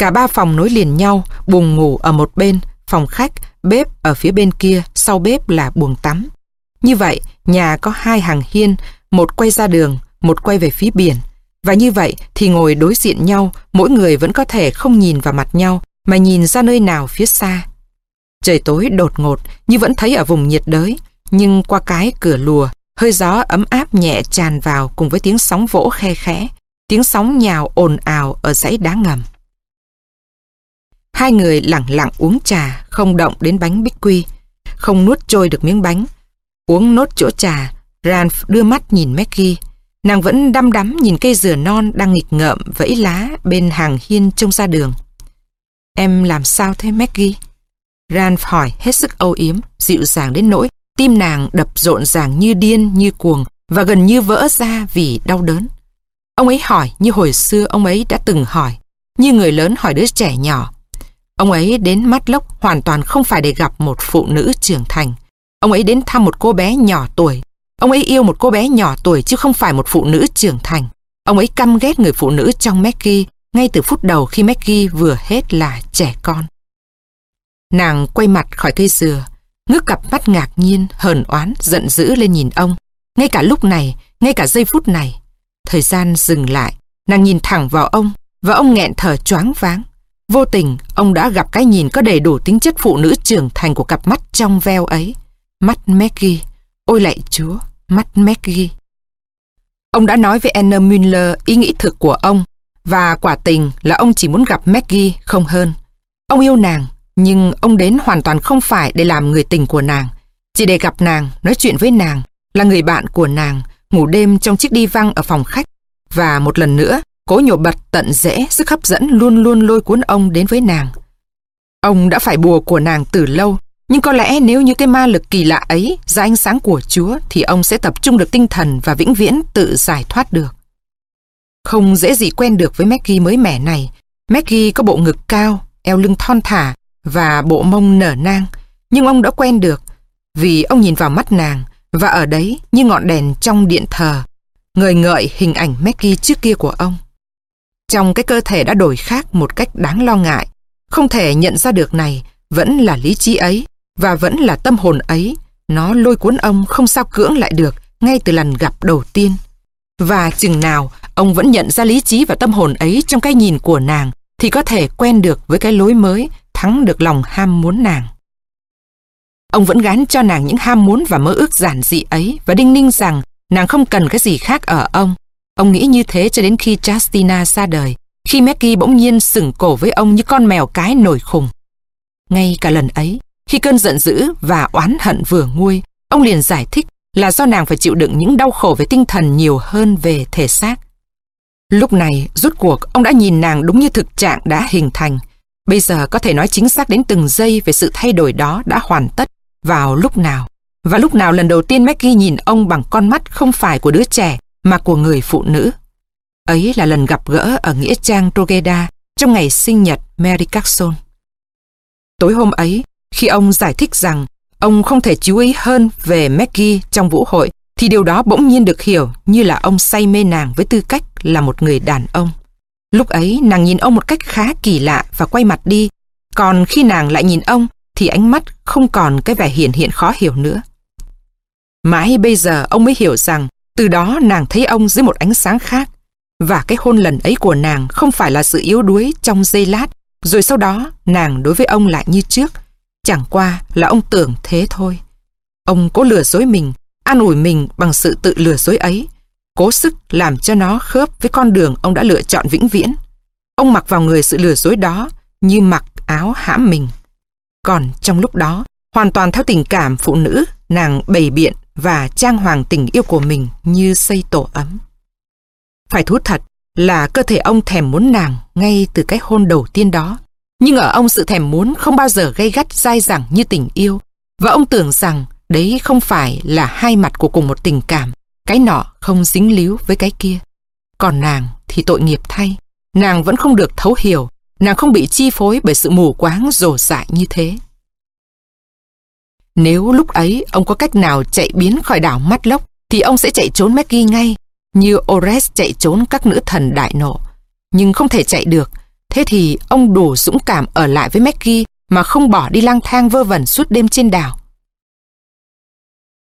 Cả ba phòng nối liền nhau, buồng ngủ ở một bên, phòng khách, bếp ở phía bên kia, sau bếp là buồng tắm. Như vậy, nhà có hai hàng hiên, một quay ra đường, một quay về phía biển. Và như vậy thì ngồi đối diện nhau, mỗi người vẫn có thể không nhìn vào mặt nhau, mà nhìn ra nơi nào phía xa. Trời tối đột ngột, như vẫn thấy ở vùng nhiệt đới, nhưng qua cái cửa lùa, hơi gió ấm áp nhẹ tràn vào cùng với tiếng sóng vỗ khe khẽ, tiếng sóng nhào ồn ào ở dãy đá ngầm. Hai người lặng lặng uống trà, không động đến bánh bích quy, không nuốt trôi được miếng bánh. Uống nốt chỗ trà, Ralph đưa mắt nhìn Maggie. Nàng vẫn đăm đắm nhìn cây dừa non đang nghịch ngợm vẫy lá bên hàng hiên trông ra đường. Em làm sao thế Maggie? Ralph hỏi hết sức âu yếm, dịu dàng đến nỗi tim nàng đập rộn ràng như điên như cuồng và gần như vỡ ra vì đau đớn. Ông ấy hỏi như hồi xưa ông ấy đã từng hỏi, như người lớn hỏi đứa trẻ nhỏ. Ông ấy đến mắt lốc hoàn toàn không phải để gặp một phụ nữ trưởng thành. Ông ấy đến thăm một cô bé nhỏ tuổi. Ông ấy yêu một cô bé nhỏ tuổi chứ không phải một phụ nữ trưởng thành. Ông ấy căm ghét người phụ nữ trong Maggie ngay từ phút đầu khi Maggie vừa hết là trẻ con. Nàng quay mặt khỏi cây dừa, ngước cặp mắt ngạc nhiên, hờn oán, giận dữ lên nhìn ông. Ngay cả lúc này, ngay cả giây phút này, thời gian dừng lại, nàng nhìn thẳng vào ông và ông nghẹn thở choáng váng. Vô tình, ông đã gặp cái nhìn có đầy đủ tính chất phụ nữ trưởng thành của cặp mắt trong veo ấy. Mắt Maggie. Ôi lạy chúa, mắt Maggie. Ông đã nói với Anna Müller ý nghĩ thực của ông và quả tình là ông chỉ muốn gặp Maggie không hơn. Ông yêu nàng, nhưng ông đến hoàn toàn không phải để làm người tình của nàng, chỉ để gặp nàng, nói chuyện với nàng, là người bạn của nàng, ngủ đêm trong chiếc đi văng ở phòng khách. Và một lần nữa, cố nhổ bật tận dễ sức hấp dẫn luôn luôn lôi cuốn ông đến với nàng. Ông đã phải bùa của nàng từ lâu, nhưng có lẽ nếu như cái ma lực kỳ lạ ấy ra ánh sáng của Chúa thì ông sẽ tập trung được tinh thần và vĩnh viễn tự giải thoát được. Không dễ gì quen được với Maggie mới mẻ này. Maggie có bộ ngực cao, eo lưng thon thả và bộ mông nở nang, nhưng ông đã quen được vì ông nhìn vào mắt nàng và ở đấy như ngọn đèn trong điện thờ, ngời ngợi hình ảnh Maggie trước kia của ông. Trong cái cơ thể đã đổi khác một cách đáng lo ngại, không thể nhận ra được này vẫn là lý trí ấy và vẫn là tâm hồn ấy. Nó lôi cuốn ông không sao cưỡng lại được ngay từ lần gặp đầu tiên. Và chừng nào ông vẫn nhận ra lý trí và tâm hồn ấy trong cái nhìn của nàng thì có thể quen được với cái lối mới, thắng được lòng ham muốn nàng. Ông vẫn gán cho nàng những ham muốn và mơ ước giản dị ấy và đinh ninh rằng nàng không cần cái gì khác ở ông. Ông nghĩ như thế cho đến khi Justina ra đời, khi Maggie bỗng nhiên sừng cổ với ông như con mèo cái nổi khùng. Ngay cả lần ấy, khi cơn giận dữ và oán hận vừa nguôi, ông liền giải thích là do nàng phải chịu đựng những đau khổ về tinh thần nhiều hơn về thể xác. Lúc này, rút cuộc, ông đã nhìn nàng đúng như thực trạng đã hình thành. Bây giờ có thể nói chính xác đến từng giây về sự thay đổi đó đã hoàn tất vào lúc nào. Và lúc nào lần đầu tiên Maggie nhìn ông bằng con mắt không phải của đứa trẻ mà của người phụ nữ. Ấy là lần gặp gỡ ở Nghĩa Trang Drogheda trong ngày sinh nhật Mary Carson. Tối hôm ấy, khi ông giải thích rằng ông không thể chú ý hơn về Maggie trong vũ hội, thì điều đó bỗng nhiên được hiểu như là ông say mê nàng với tư cách là một người đàn ông. Lúc ấy nàng nhìn ông một cách khá kỳ lạ và quay mặt đi, còn khi nàng lại nhìn ông thì ánh mắt không còn cái vẻ hiển hiện khó hiểu nữa. Mãi bây giờ ông mới hiểu rằng từ đó nàng thấy ông dưới một ánh sáng khác và cái hôn lần ấy của nàng không phải là sự yếu đuối trong giây lát rồi sau đó nàng đối với ông lại như trước chẳng qua là ông tưởng thế thôi. Ông cố lừa dối mình an ủi mình bằng sự tự lừa dối ấy cố sức làm cho nó khớp với con đường ông đã lựa chọn vĩnh viễn. Ông mặc vào người sự lừa dối đó như mặc áo hãm mình. Còn trong lúc đó, hoàn toàn theo tình cảm phụ nữ, nàng bày biện và trang hoàng tình yêu của mình như xây tổ ấm. Phải thú thật là cơ thể ông thèm muốn nàng ngay từ cái hôn đầu tiên đó. Nhưng ở ông sự thèm muốn không bao giờ gây gắt dai dẳng như tình yêu. Và ông tưởng rằng đấy không phải là hai mặt của cùng một tình cảm. Cái nọ không dính líu với cái kia. Còn nàng thì tội nghiệp thay. Nàng vẫn không được thấu hiểu. Nàng không bị chi phối bởi sự mù quáng rồ dại như thế. Nếu lúc ấy ông có cách nào chạy biến khỏi đảo mắt lốc thì ông sẽ chạy trốn Maggie ngay như Ores chạy trốn các nữ thần đại nộ. Nhưng không thể chạy được Thế thì ông đủ dũng cảm ở lại với Maggie mà không bỏ đi lang thang vơ vẩn suốt đêm trên đảo.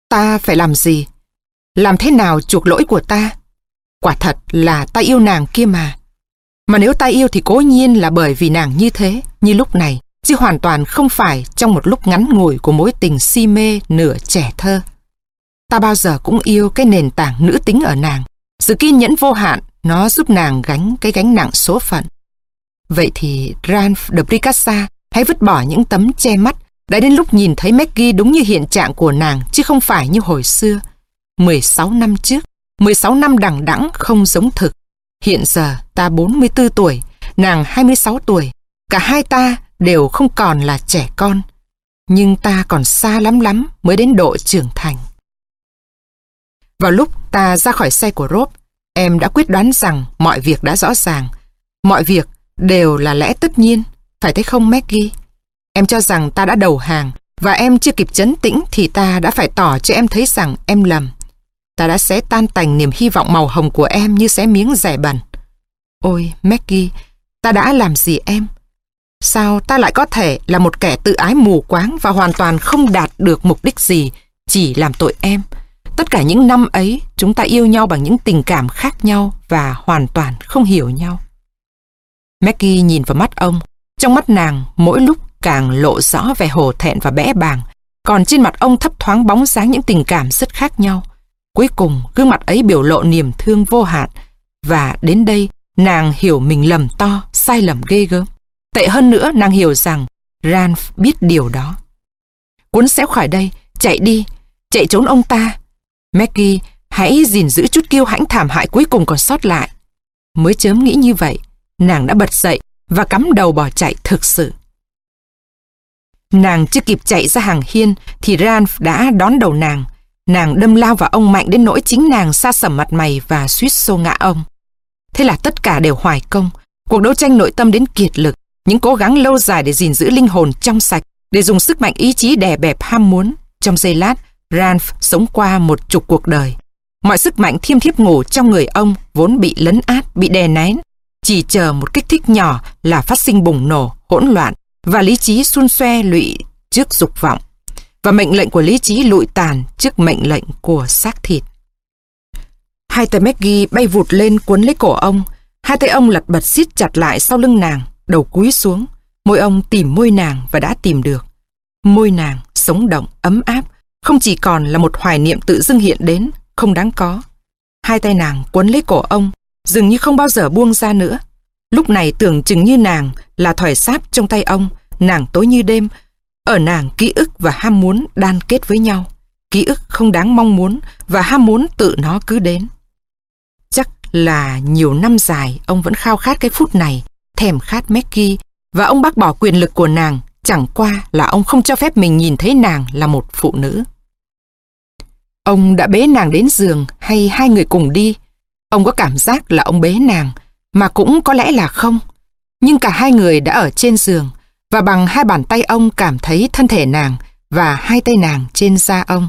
Ta phải làm gì? Làm thế nào chuộc lỗi của ta? Quả thật là ta yêu nàng kia mà. Mà nếu ta yêu thì cố nhiên là bởi vì nàng như thế, như lúc này, chứ hoàn toàn không phải trong một lúc ngắn ngủi của mối tình si mê nửa trẻ thơ. Ta bao giờ cũng yêu cái nền tảng nữ tính ở nàng. Sự kiên nhẫn vô hạn, nó giúp nàng gánh cái gánh nặng số phận. Vậy thì Ralph de Bricassa hãy vứt bỏ những tấm che mắt đã đến lúc nhìn thấy Maggie đúng như hiện trạng của nàng chứ không phải như hồi xưa. 16 năm trước, 16 năm đằng đẵng không giống thực. Hiện giờ ta 44 tuổi, nàng 26 tuổi. Cả hai ta đều không còn là trẻ con. Nhưng ta còn xa lắm lắm mới đến độ trưởng thành. Vào lúc ta ra khỏi xe của Rob, em đã quyết đoán rằng mọi việc đã rõ ràng. Mọi việc đều là lẽ tất nhiên, phải thế không Maggie? Em cho rằng ta đã đầu hàng và em chưa kịp chấn tĩnh thì ta đã phải tỏ cho em thấy rằng em lầm. Ta đã xé tan tành niềm hy vọng màu hồng của em như xé miếng rẻ bẩn. Ôi, Maggie, ta đã làm gì em? Sao ta lại có thể là một kẻ tự ái mù quáng và hoàn toàn không đạt được mục đích gì, chỉ làm tội em? Tất cả những năm ấy, chúng ta yêu nhau bằng những tình cảm khác nhau và hoàn toàn không hiểu nhau. Maggie nhìn vào mắt ông. Trong mắt nàng, mỗi lúc càng lộ rõ vẻ hổ thẹn và bẽ bàng. Còn trên mặt ông thấp thoáng bóng dáng những tình cảm rất khác nhau. Cuối cùng, gương mặt ấy biểu lộ niềm thương vô hạn. Và đến đây, nàng hiểu mình lầm to, sai lầm ghê gớm. Tệ hơn nữa, nàng hiểu rằng Ralph biết điều đó. Cuốn xéo khỏi đây, chạy đi, chạy trốn ông ta. Maggie, hãy gìn giữ chút kiêu hãnh thảm hại cuối cùng còn sót lại. Mới chớm nghĩ như vậy, nàng đã bật dậy và cắm đầu bỏ chạy thực sự. Nàng chưa kịp chạy ra hàng hiên thì Ralph đã đón đầu nàng. Nàng đâm lao vào ông mạnh đến nỗi chính nàng xa sầm mặt mày và suýt xô ngã ông. Thế là tất cả đều hoài công. Cuộc đấu tranh nội tâm đến kiệt lực. Những cố gắng lâu dài để gìn giữ linh hồn trong sạch, để dùng sức mạnh ý chí đè bẹp ham muốn. Trong giây lát, ranf sống qua một chục cuộc đời. Mọi sức mạnh thiêm thiếp ngủ trong người ông vốn bị lấn át, bị đè nén. Chỉ chờ một kích thích nhỏ là phát sinh bùng nổ, hỗn loạn và lý trí xun xoe lụy trước dục vọng và mệnh lệnh của lý trí lụi tàn trước mệnh lệnh của xác thịt. Hai tay Maggie bay vụt lên cuốn lấy cổ ông, hai tay ông lật bật siết chặt lại sau lưng nàng, đầu cúi xuống, môi ông tìm môi nàng và đã tìm được. Môi nàng sống động, ấm áp, không chỉ còn là một hoài niệm tự dưng hiện đến, không đáng có. Hai tay nàng quấn lấy cổ ông, dường như không bao giờ buông ra nữa. Lúc này tưởng chừng như nàng là thỏi sáp trong tay ông, nàng tối như đêm. Ở nàng ký ức và ham muốn đan kết với nhau. Ký ức không đáng mong muốn và ham muốn tự nó cứ đến. Chắc là nhiều năm dài ông vẫn khao khát cái phút này, thèm khát Maggie và ông bác bỏ quyền lực của nàng chẳng qua là ông không cho phép mình nhìn thấy nàng là một phụ nữ. Ông đã bế nàng đến giường hay hai người cùng đi? Ông có cảm giác là ông bế nàng, mà cũng có lẽ là không. Nhưng cả hai người đã ở trên giường, và bằng hai bàn tay ông cảm thấy thân thể nàng và hai tay nàng trên da ông.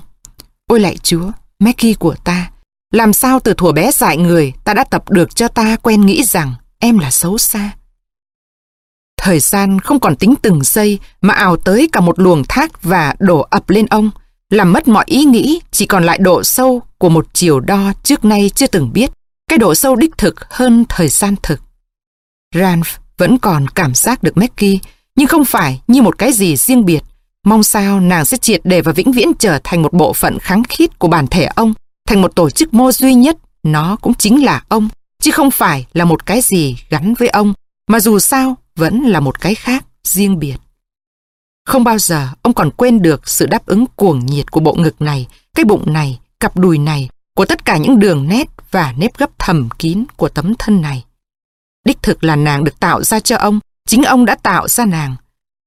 Ôi lạy chúa, Maggie của ta, làm sao từ thuở bé dại người ta đã tập được cho ta quen nghĩ rằng em là xấu xa. Thời gian không còn tính từng giây mà ào tới cả một luồng thác và đổ ập lên ông, làm mất mọi ý nghĩ chỉ còn lại độ sâu của một chiều đo trước nay chưa từng biết, cái độ sâu đích thực hơn thời gian thực. Ranf vẫn còn cảm giác được Mackie, nhưng không phải như một cái gì riêng biệt. Mong sao nàng sẽ triệt để và vĩnh viễn trở thành một bộ phận kháng khít của bản thể ông, thành một tổ chức mô duy nhất, nó cũng chính là ông, chứ không phải là một cái gì gắn với ông, mà dù sao vẫn là một cái khác, riêng biệt. Không bao giờ ông còn quên được sự đáp ứng cuồng nhiệt của bộ ngực này, cái bụng này, cặp đùi này, của tất cả những đường nét và nếp gấp thầm kín của tấm thân này. Đích thực là nàng được tạo ra cho ông, chính ông đã tạo ra nàng.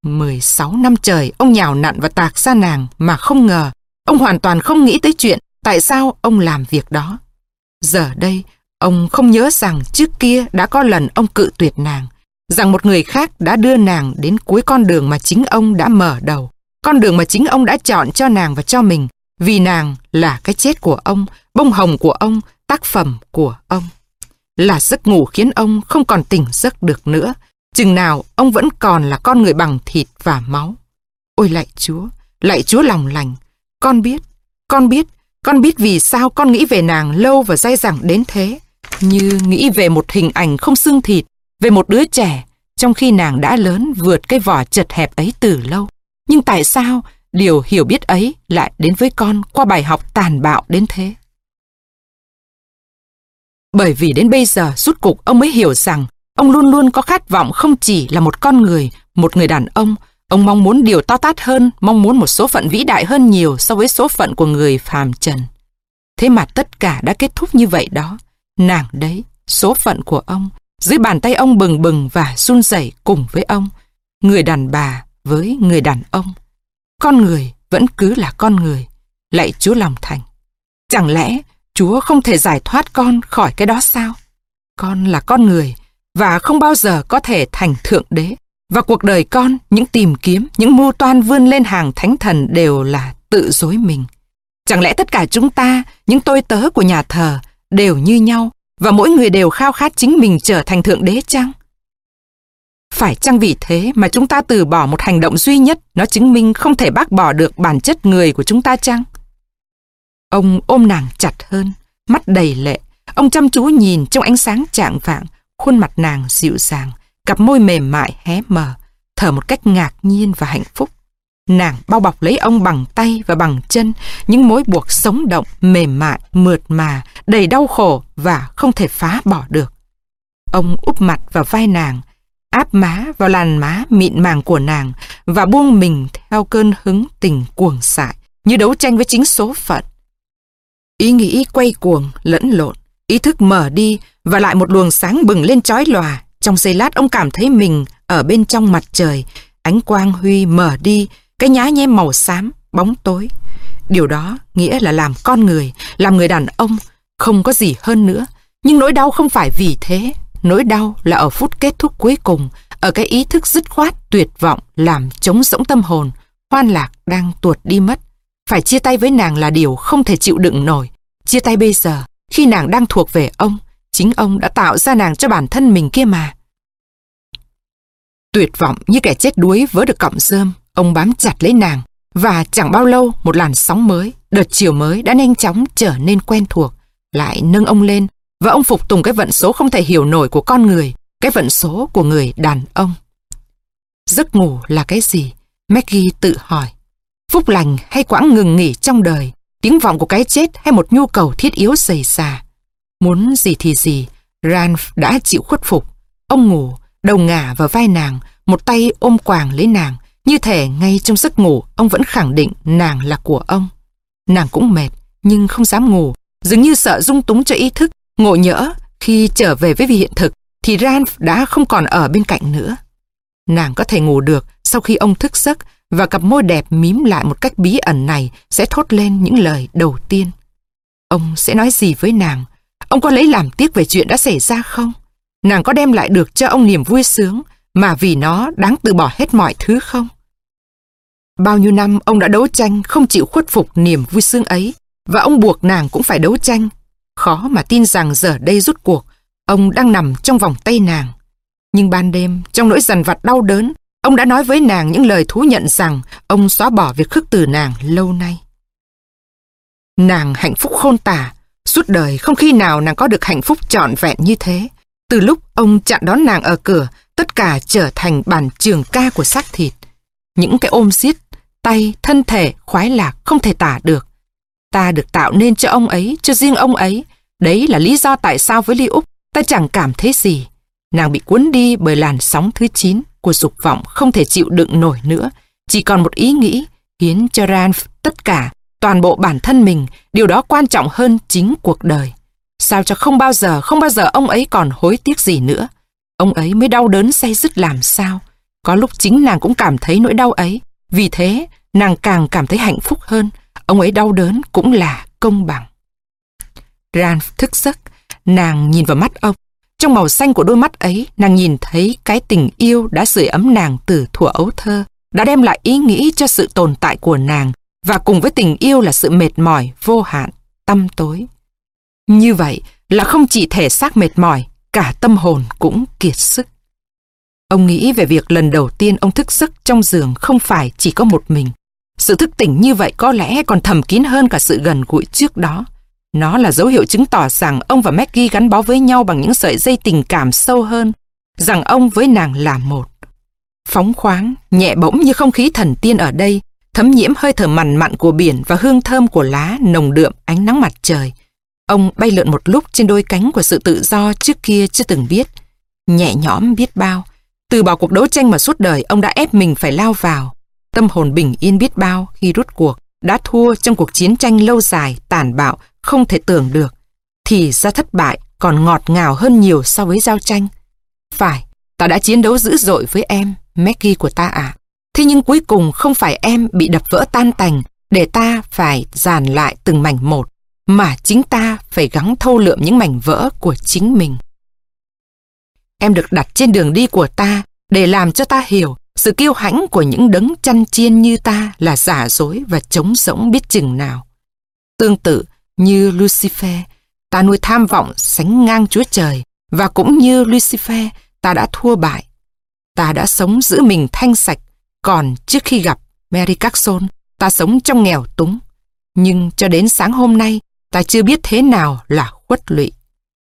16 năm trời ông nhào nặn và tạc ra nàng mà không ngờ, ông hoàn toàn không nghĩ tới chuyện tại sao ông làm việc đó. Giờ đây, ông không nhớ rằng trước kia đã có lần ông cự tuyệt nàng, rằng một người khác đã đưa nàng đến cuối con đường mà chính ông đã mở đầu, con đường mà chính ông đã chọn cho nàng và cho mình, vì nàng là cái chết của ông, bông hồng của ông, tác phẩm của ông. Là giấc ngủ khiến ông không còn tỉnh giấc được nữa, chừng nào ông vẫn còn là con người bằng thịt và máu. Ôi lạy Chúa, lạy Chúa lòng lành, con biết, con biết, con biết vì sao con nghĩ về nàng lâu và dai dẳng đến thế, như nghĩ về một hình ảnh không xương thịt, về một đứa trẻ, trong khi nàng đã lớn vượt cái vỏ chật hẹp ấy từ lâu. Nhưng tại sao điều hiểu biết ấy lại đến với con qua bài học tàn bạo đến thế? Bởi vì đến bây giờ rút cục ông mới hiểu rằng ông luôn luôn có khát vọng không chỉ là một con người, một người đàn ông. Ông mong muốn điều to tát hơn, mong muốn một số phận vĩ đại hơn nhiều so với số phận của người phàm trần. Thế mà tất cả đã kết thúc như vậy đó. Nàng đấy, số phận của ông, dưới bàn tay ông bừng bừng và run rẩy cùng với ông. Người đàn bà với người đàn ông. Con người vẫn cứ là con người. Lạy Chúa lòng thành. Chẳng lẽ Chúa không thể giải thoát con khỏi cái đó sao? Con là con người và không bao giờ có thể thành thượng đế. Và cuộc đời con, những tìm kiếm, những mưu toan vươn lên hàng thánh thần đều là tự dối mình. Chẳng lẽ tất cả chúng ta, những tôi tớ của nhà thờ, đều như nhau và mỗi người đều khao khát chính mình trở thành thượng đế chăng? Phải chăng vì thế mà chúng ta từ bỏ một hành động duy nhất nó chứng minh không thể bác bỏ được bản chất người của chúng ta chăng? Ông ôm nàng chặt hơn, mắt đầy lệ. Ông chăm chú nhìn trong ánh sáng trạng vạng, khuôn mặt nàng dịu dàng, cặp môi mềm mại hé mở, thở một cách ngạc nhiên và hạnh phúc. Nàng bao bọc lấy ông bằng tay và bằng chân, những mối buộc sống động, mềm mại, mượt mà, đầy đau khổ và không thể phá bỏ được. Ông úp mặt vào vai nàng, áp má vào làn má mịn màng của nàng và buông mình theo cơn hứng tình cuồng sại, như đấu tranh với chính số phận. Ý nghĩ quay cuồng, lẫn lộn, ý thức mở đi và lại một luồng sáng bừng lên chói lòa. Trong giây lát ông cảm thấy mình ở bên trong mặt trời, ánh quang huy mở đi, cái nhá nhem màu xám, bóng tối. Điều đó nghĩa là làm con người, làm người đàn ông, không có gì hơn nữa. Nhưng nỗi đau không phải vì thế. Nỗi đau là ở phút kết thúc cuối cùng, ở cái ý thức dứt khoát, tuyệt vọng, làm trống rỗng tâm hồn. Hoan lạc đang tuột đi mất. Phải chia tay với nàng là điều không thể chịu đựng nổi. Chia tay bây giờ, khi nàng đang thuộc về ông, chính ông đã tạo ra nàng cho bản thân mình kia mà. Tuyệt vọng như kẻ chết đuối vớ được cọng rơm, ông bám chặt lấy nàng, và chẳng bao lâu một làn sóng mới, đợt chiều mới đã nhanh chóng trở nên quen thuộc, lại nâng ông lên, và ông phục tùng cái vận số không thể hiểu nổi của con người, cái vận số của người đàn ông. Giấc ngủ là cái gì? Maggie tự hỏi. Phúc lành hay quãng ngừng nghỉ trong đời, tiếng vọng của cái chết hay một nhu cầu thiết yếu dày xà. Muốn gì thì gì, Ranf đã chịu khuất phục. Ông ngủ, đầu ngả vào vai nàng, một tay ôm quàng lấy nàng, như thể ngay trong giấc ngủ ông vẫn khẳng định nàng là của ông. Nàng cũng mệt, nhưng không dám ngủ, dường như sợ dung túng cho ý thức, ngộ nhỡ khi trở về với hiện thực thì Ranf đã không còn ở bên cạnh nữa. Nàng có thể ngủ được sau khi ông thức giấc và cặp môi đẹp mím lại một cách bí ẩn này sẽ thốt lên những lời đầu tiên. Ông sẽ nói gì với nàng? Ông có lấy làm tiếc về chuyện đã xảy ra không? Nàng có đem lại được cho ông niềm vui sướng mà vì nó đáng từ bỏ hết mọi thứ không? Bao nhiêu năm ông đã đấu tranh không chịu khuất phục niềm vui sướng ấy và ông buộc nàng cũng phải đấu tranh. Khó mà tin rằng giờ đây rút cuộc, ông đang nằm trong vòng tay nàng. Nhưng ban đêm, trong nỗi dằn vặt đau đớn, Ông đã nói với nàng những lời thú nhận rằng ông xóa bỏ việc khước từ nàng lâu nay. Nàng hạnh phúc khôn tả, suốt đời không khi nào nàng có được hạnh phúc trọn vẹn như thế. Từ lúc ông chặn đón nàng ở cửa, tất cả trở thành bản trường ca của xác thịt. Những cái ôm xiết, tay, thân thể, khoái lạc không thể tả được. Ta được tạo nên cho ông ấy, cho riêng ông ấy. Đấy là lý do tại sao với Ly Úc ta chẳng cảm thấy gì. Nàng bị cuốn đi bởi làn sóng thứ 9 của dục vọng không thể chịu đựng nổi nữa, chỉ còn một ý nghĩ khiến cho Ranf tất cả, toàn bộ bản thân mình, điều đó quan trọng hơn chính cuộc đời. Sao cho không bao giờ, không bao giờ ông ấy còn hối tiếc gì nữa. Ông ấy mới đau đớn say dứt làm sao. Có lúc chính nàng cũng cảm thấy nỗi đau ấy. Vì thế, nàng càng cảm thấy hạnh phúc hơn. Ông ấy đau đớn cũng là công bằng. ralph thức giấc, nàng nhìn vào mắt ông. Trong màu xanh của đôi mắt ấy, nàng nhìn thấy cái tình yêu đã sưởi ấm nàng từ thuở ấu thơ, đã đem lại ý nghĩ cho sự tồn tại của nàng, và cùng với tình yêu là sự mệt mỏi, vô hạn, tâm tối. Như vậy là không chỉ thể xác mệt mỏi, cả tâm hồn cũng kiệt sức. Ông nghĩ về việc lần đầu tiên ông thức giấc trong giường không phải chỉ có một mình. Sự thức tỉnh như vậy có lẽ còn thầm kín hơn cả sự gần gũi trước đó. Nó là dấu hiệu chứng tỏ rằng ông và Maggie gắn bó với nhau bằng những sợi dây tình cảm sâu hơn, rằng ông với nàng là một. Phóng khoáng, nhẹ bỗng như không khí thần tiên ở đây, thấm nhiễm hơi thở mặn mặn của biển và hương thơm của lá nồng đượm ánh nắng mặt trời. Ông bay lượn một lúc trên đôi cánh của sự tự do trước kia chưa từng biết. Nhẹ nhõm biết bao. Từ bỏ cuộc đấu tranh mà suốt đời ông đã ép mình phải lao vào. Tâm hồn bình yên biết bao khi rút cuộc, đã thua trong cuộc chiến tranh lâu dài, tàn bạo, không thể tưởng được. Thì ra thất bại còn ngọt ngào hơn nhiều so với giao tranh. Phải, ta đã chiến đấu dữ dội với em, Maggie của ta à. Thế nhưng cuối cùng không phải em bị đập vỡ tan tành để ta phải dàn lại từng mảnh một, mà chính ta phải gắng thâu lượm những mảnh vỡ của chính mình. Em được đặt trên đường đi của ta để làm cho ta hiểu sự kiêu hãnh của những đấng chăn chiên như ta là giả dối và trống rỗng biết chừng nào. Tương tự như Lucifer, ta nuôi tham vọng sánh ngang Chúa Trời và cũng như Lucifer, ta đã thua bại. Ta đã sống giữ mình thanh sạch, còn trước khi gặp Mary Carson, ta sống trong nghèo túng. Nhưng cho đến sáng hôm nay, ta chưa biết thế nào là khuất lụy.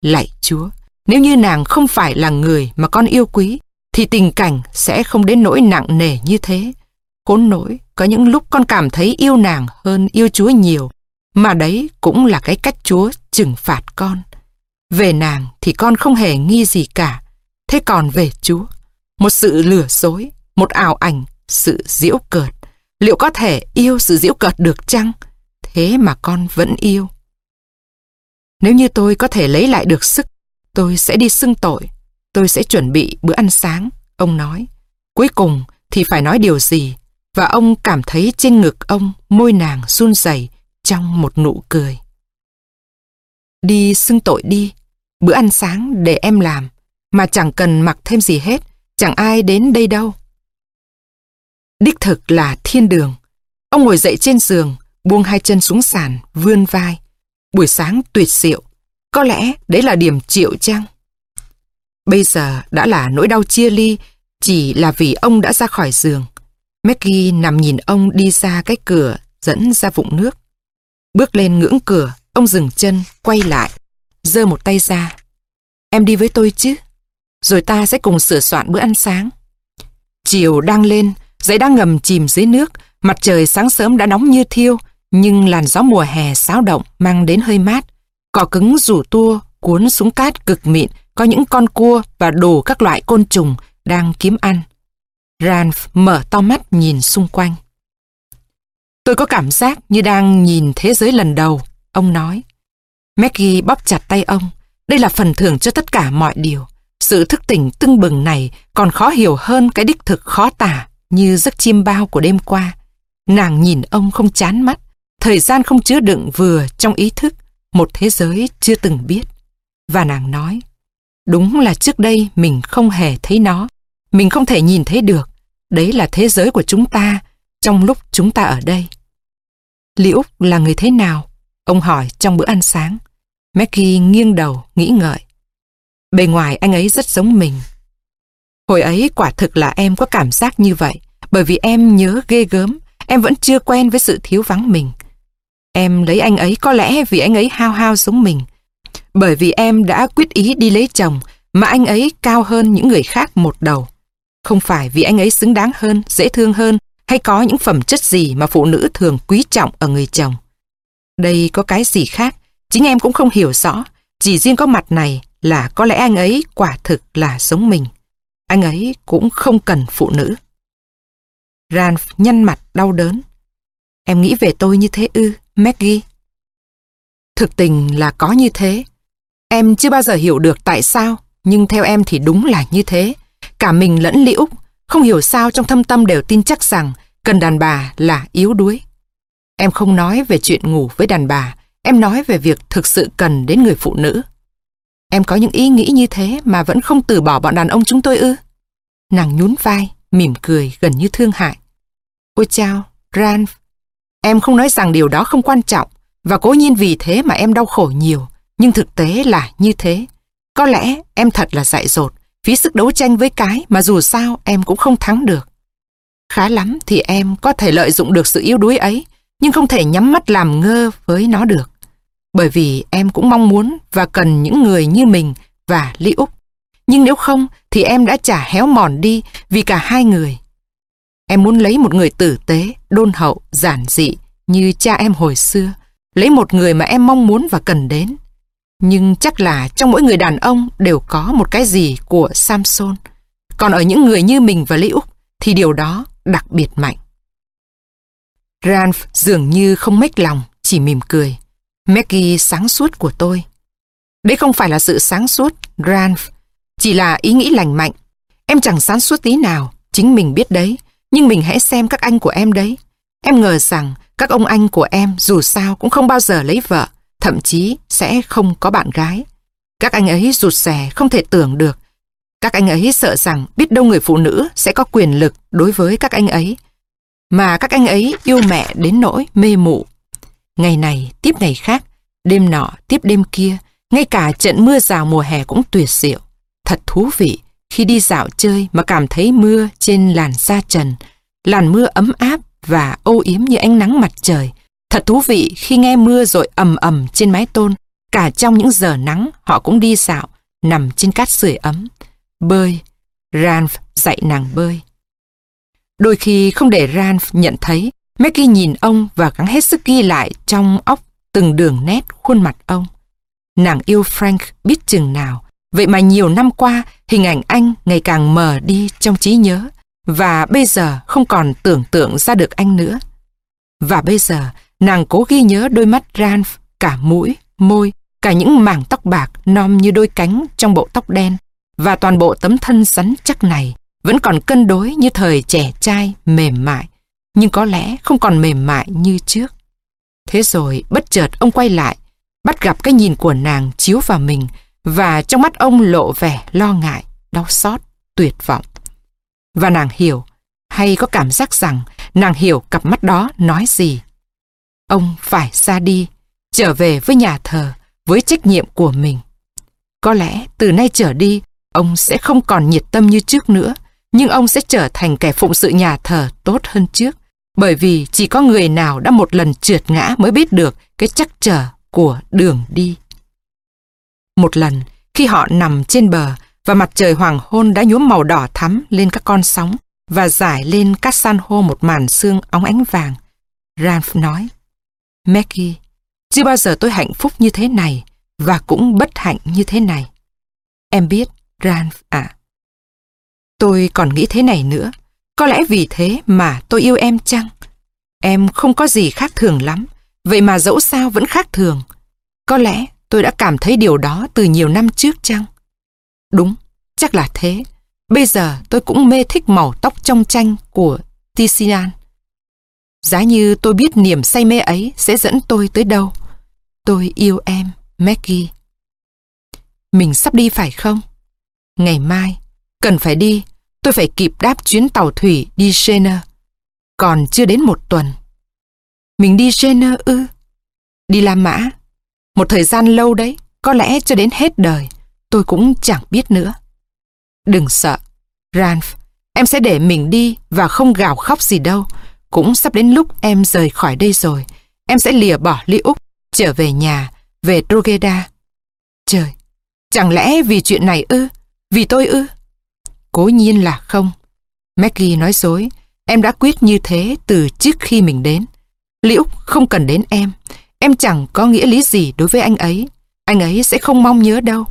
Lạy Chúa, nếu như nàng không phải là người mà con yêu quý, thì tình cảnh sẽ không đến nỗi nặng nề như thế. Khốn nỗi, có những lúc con cảm thấy yêu nàng hơn yêu Chúa nhiều, mà đấy cũng là cái cách Chúa trừng phạt con. Về nàng thì con không hề nghi gì cả. Thế còn về Chúa, một sự lừa dối, một ảo ảnh, sự diễu cợt. Liệu có thể yêu sự diễu cợt được chăng? Thế mà con vẫn yêu. Nếu như tôi có thể lấy lại được sức, tôi sẽ đi xưng tội. Tôi sẽ chuẩn bị bữa ăn sáng, ông nói. Cuối cùng thì phải nói điều gì? Và ông cảm thấy trên ngực ông môi nàng run rẩy trong một nụ cười. Đi xưng tội đi, bữa ăn sáng để em làm, mà chẳng cần mặc thêm gì hết, chẳng ai đến đây đâu. Đích thực là thiên đường. Ông ngồi dậy trên giường, buông hai chân xuống sàn, vươn vai. Buổi sáng tuyệt diệu. Có lẽ đấy là điểm triệu chăng? Bây giờ đã là nỗi đau chia ly, chỉ là vì ông đã ra khỏi giường. Maggie nằm nhìn ông đi ra cái cửa dẫn ra vụng nước. Bước lên ngưỡng cửa, ông dừng chân, quay lại, giơ một tay ra. Em đi với tôi chứ? Rồi ta sẽ cùng sửa soạn bữa ăn sáng. Chiều đang lên, dãy đang ngầm chìm dưới nước, mặt trời sáng sớm đã nóng như thiêu, nhưng làn gió mùa hè xáo động mang đến hơi mát. Cỏ cứng rủ tua, cuốn xuống cát cực mịn, có những con cua và đồ các loại côn trùng đang kiếm ăn. Ranf mở to mắt nhìn xung quanh. Tôi có cảm giác như đang nhìn thế giới lần đầu, ông nói. Maggie bóp chặt tay ông. Đây là phần thưởng cho tất cả mọi điều. Sự thức tỉnh tưng bừng này còn khó hiểu hơn cái đích thực khó tả như giấc chim bao của đêm qua. Nàng nhìn ông không chán mắt, thời gian không chứa đựng vừa trong ý thức, một thế giới chưa từng biết. Và nàng nói, đúng là trước đây mình không hề thấy nó, mình không thể nhìn thấy được. Đấy là thế giới của chúng ta, trong lúc chúng ta ở đây. Liễu là người thế nào? Ông hỏi trong bữa ăn sáng. Maggie nghiêng đầu, nghĩ ngợi. Bề ngoài anh ấy rất giống mình. Hồi ấy quả thực là em có cảm giác như vậy, bởi vì em nhớ ghê gớm, em vẫn chưa quen với sự thiếu vắng mình. Em lấy anh ấy có lẽ vì anh ấy hao hao giống mình. Bởi vì em đã quyết ý đi lấy chồng, mà anh ấy cao hơn những người khác một đầu. Không phải vì anh ấy xứng đáng hơn, dễ thương hơn, hay có những phẩm chất gì mà phụ nữ thường quý trọng ở người chồng. Đây có cái gì khác, chính em cũng không hiểu rõ, chỉ riêng có mặt này là có lẽ anh ấy quả thực là giống mình. Anh ấy cũng không cần phụ nữ. Ranf nhăn mặt đau đớn. Em nghĩ về tôi như thế ư, Maggie? Thực tình là có như thế. Em chưa bao giờ hiểu được tại sao, nhưng theo em thì đúng là như thế. Cả mình lẫn Liễu, không hiểu sao trong thâm tâm đều tin chắc rằng cần đàn bà là yếu đuối. Em không nói về chuyện ngủ với đàn bà, em nói về việc thực sự cần đến người phụ nữ. Em có những ý nghĩ như thế mà vẫn không từ bỏ bọn đàn ông chúng tôi ư? Nàng nhún vai, mỉm cười gần như thương hại. Ôi chao, Ran, em không nói rằng điều đó không quan trọng và cố nhiên vì thế mà em đau khổ nhiều, nhưng thực tế là như thế. Có lẽ em thật là dại dột, phí sức đấu tranh với cái mà dù sao em cũng không thắng được. Khá lắm thì em có thể lợi dụng được sự yếu đuối ấy, nhưng không thể nhắm mắt làm ngơ với nó được. Bởi vì em cũng mong muốn và cần những người như mình và Lý Úc. Nhưng nếu không thì em đã trả héo mòn đi vì cả hai người. Em muốn lấy một người tử tế, đôn hậu, giản dị như cha em hồi xưa. Lấy một người mà em mong muốn và cần đến. Nhưng chắc là trong mỗi người đàn ông đều có một cái gì của Samson. Còn ở những người như mình và Lý Úc thì điều đó đặc biệt mạnh. Ranf dường như không mếch lòng, chỉ mỉm cười. Maggie sáng suốt của tôi. Đấy không phải là sự sáng suốt, Ranf. chỉ là ý nghĩ lành mạnh. Em chẳng sáng suốt tí nào, chính mình biết đấy, nhưng mình hãy xem các anh của em đấy. Em ngờ rằng các ông anh của em dù sao cũng không bao giờ lấy vợ, thậm chí sẽ không có bạn gái. Các anh ấy rụt rè không thể tưởng được. Các anh ấy sợ rằng biết đâu người phụ nữ sẽ có quyền lực đối với các anh ấy. Mà các anh ấy yêu mẹ đến nỗi mê mụ. Ngày này tiếp ngày khác, đêm nọ tiếp đêm kia, ngay cả trận mưa rào mùa hè cũng tuyệt diệu. Thật thú vị khi đi dạo chơi mà cảm thấy mưa trên làn da trần, làn mưa ấm áp và ô yếm như ánh nắng mặt trời. Thật thú vị khi nghe mưa rồi ầm ầm trên mái tôn, cả trong những giờ nắng họ cũng đi dạo, nằm trên cát sưởi ấm. Bơi, Ranf dạy nàng bơi. Đôi khi không để Ranf nhận thấy, Maggie nhìn ông và gắng hết sức ghi lại trong óc từng đường nét khuôn mặt ông. Nàng yêu Frank biết chừng nào, vậy mà nhiều năm qua hình ảnh anh ngày càng mờ đi trong trí nhớ và bây giờ không còn tưởng tượng ra được anh nữa. Và bây giờ nàng cố ghi nhớ đôi mắt Ranf, cả mũi, môi, cả những mảng tóc bạc nom như đôi cánh trong bộ tóc đen và toàn bộ tấm thân rắn chắc này vẫn còn cân đối như thời trẻ trai mềm mại, nhưng có lẽ không còn mềm mại như trước. Thế rồi bất chợt ông quay lại, bắt gặp cái nhìn của nàng chiếu vào mình và trong mắt ông lộ vẻ lo ngại, đau xót, tuyệt vọng. Và nàng hiểu, hay có cảm giác rằng nàng hiểu cặp mắt đó nói gì. Ông phải ra đi, trở về với nhà thờ, với trách nhiệm của mình. Có lẽ từ nay trở đi, ông sẽ không còn nhiệt tâm như trước nữa, nhưng ông sẽ trở thành kẻ phụng sự nhà thờ tốt hơn trước, bởi vì chỉ có người nào đã một lần trượt ngã mới biết được cái chắc trở của đường đi. Một lần, khi họ nằm trên bờ và mặt trời hoàng hôn đã nhuốm màu đỏ thắm lên các con sóng và giải lên các san hô một màn sương óng ánh vàng, Ralph nói, Maggie, chưa bao giờ tôi hạnh phúc như thế này và cũng bất hạnh như thế này. Em biết, Ralph à. Tôi còn nghĩ thế này nữa. Có lẽ vì thế mà tôi yêu em chăng? Em không có gì khác thường lắm, vậy mà dẫu sao vẫn khác thường. Có lẽ tôi đã cảm thấy điều đó từ nhiều năm trước chăng? Đúng, chắc là thế. Bây giờ tôi cũng mê thích màu tóc trong tranh của Tician. Giá như tôi biết niềm say mê ấy sẽ dẫn tôi tới đâu. Tôi yêu em, Maggie. Mình sắp đi phải không? Ngày mai, cần phải đi, tôi phải kịp đáp chuyến tàu thủy đi Jenner. Còn chưa đến một tuần. Mình đi Jenner ư? Đi La Mã. Một thời gian lâu đấy, có lẽ cho đến hết đời, tôi cũng chẳng biết nữa. Đừng sợ, Ranf, em sẽ để mình đi và không gào khóc gì đâu. Cũng sắp đến lúc em rời khỏi đây rồi. Em sẽ lìa bỏ Ly Úc, trở về nhà, về Drogheda. Trời, chẳng lẽ vì chuyện này ư? Vì tôi ư? Cố nhiên là không. Maggie nói dối, em đã quyết như thế từ trước khi mình đến. Lý Úc không cần đến em, em chẳng có nghĩa lý gì đối với anh ấy. Anh ấy sẽ không mong nhớ đâu.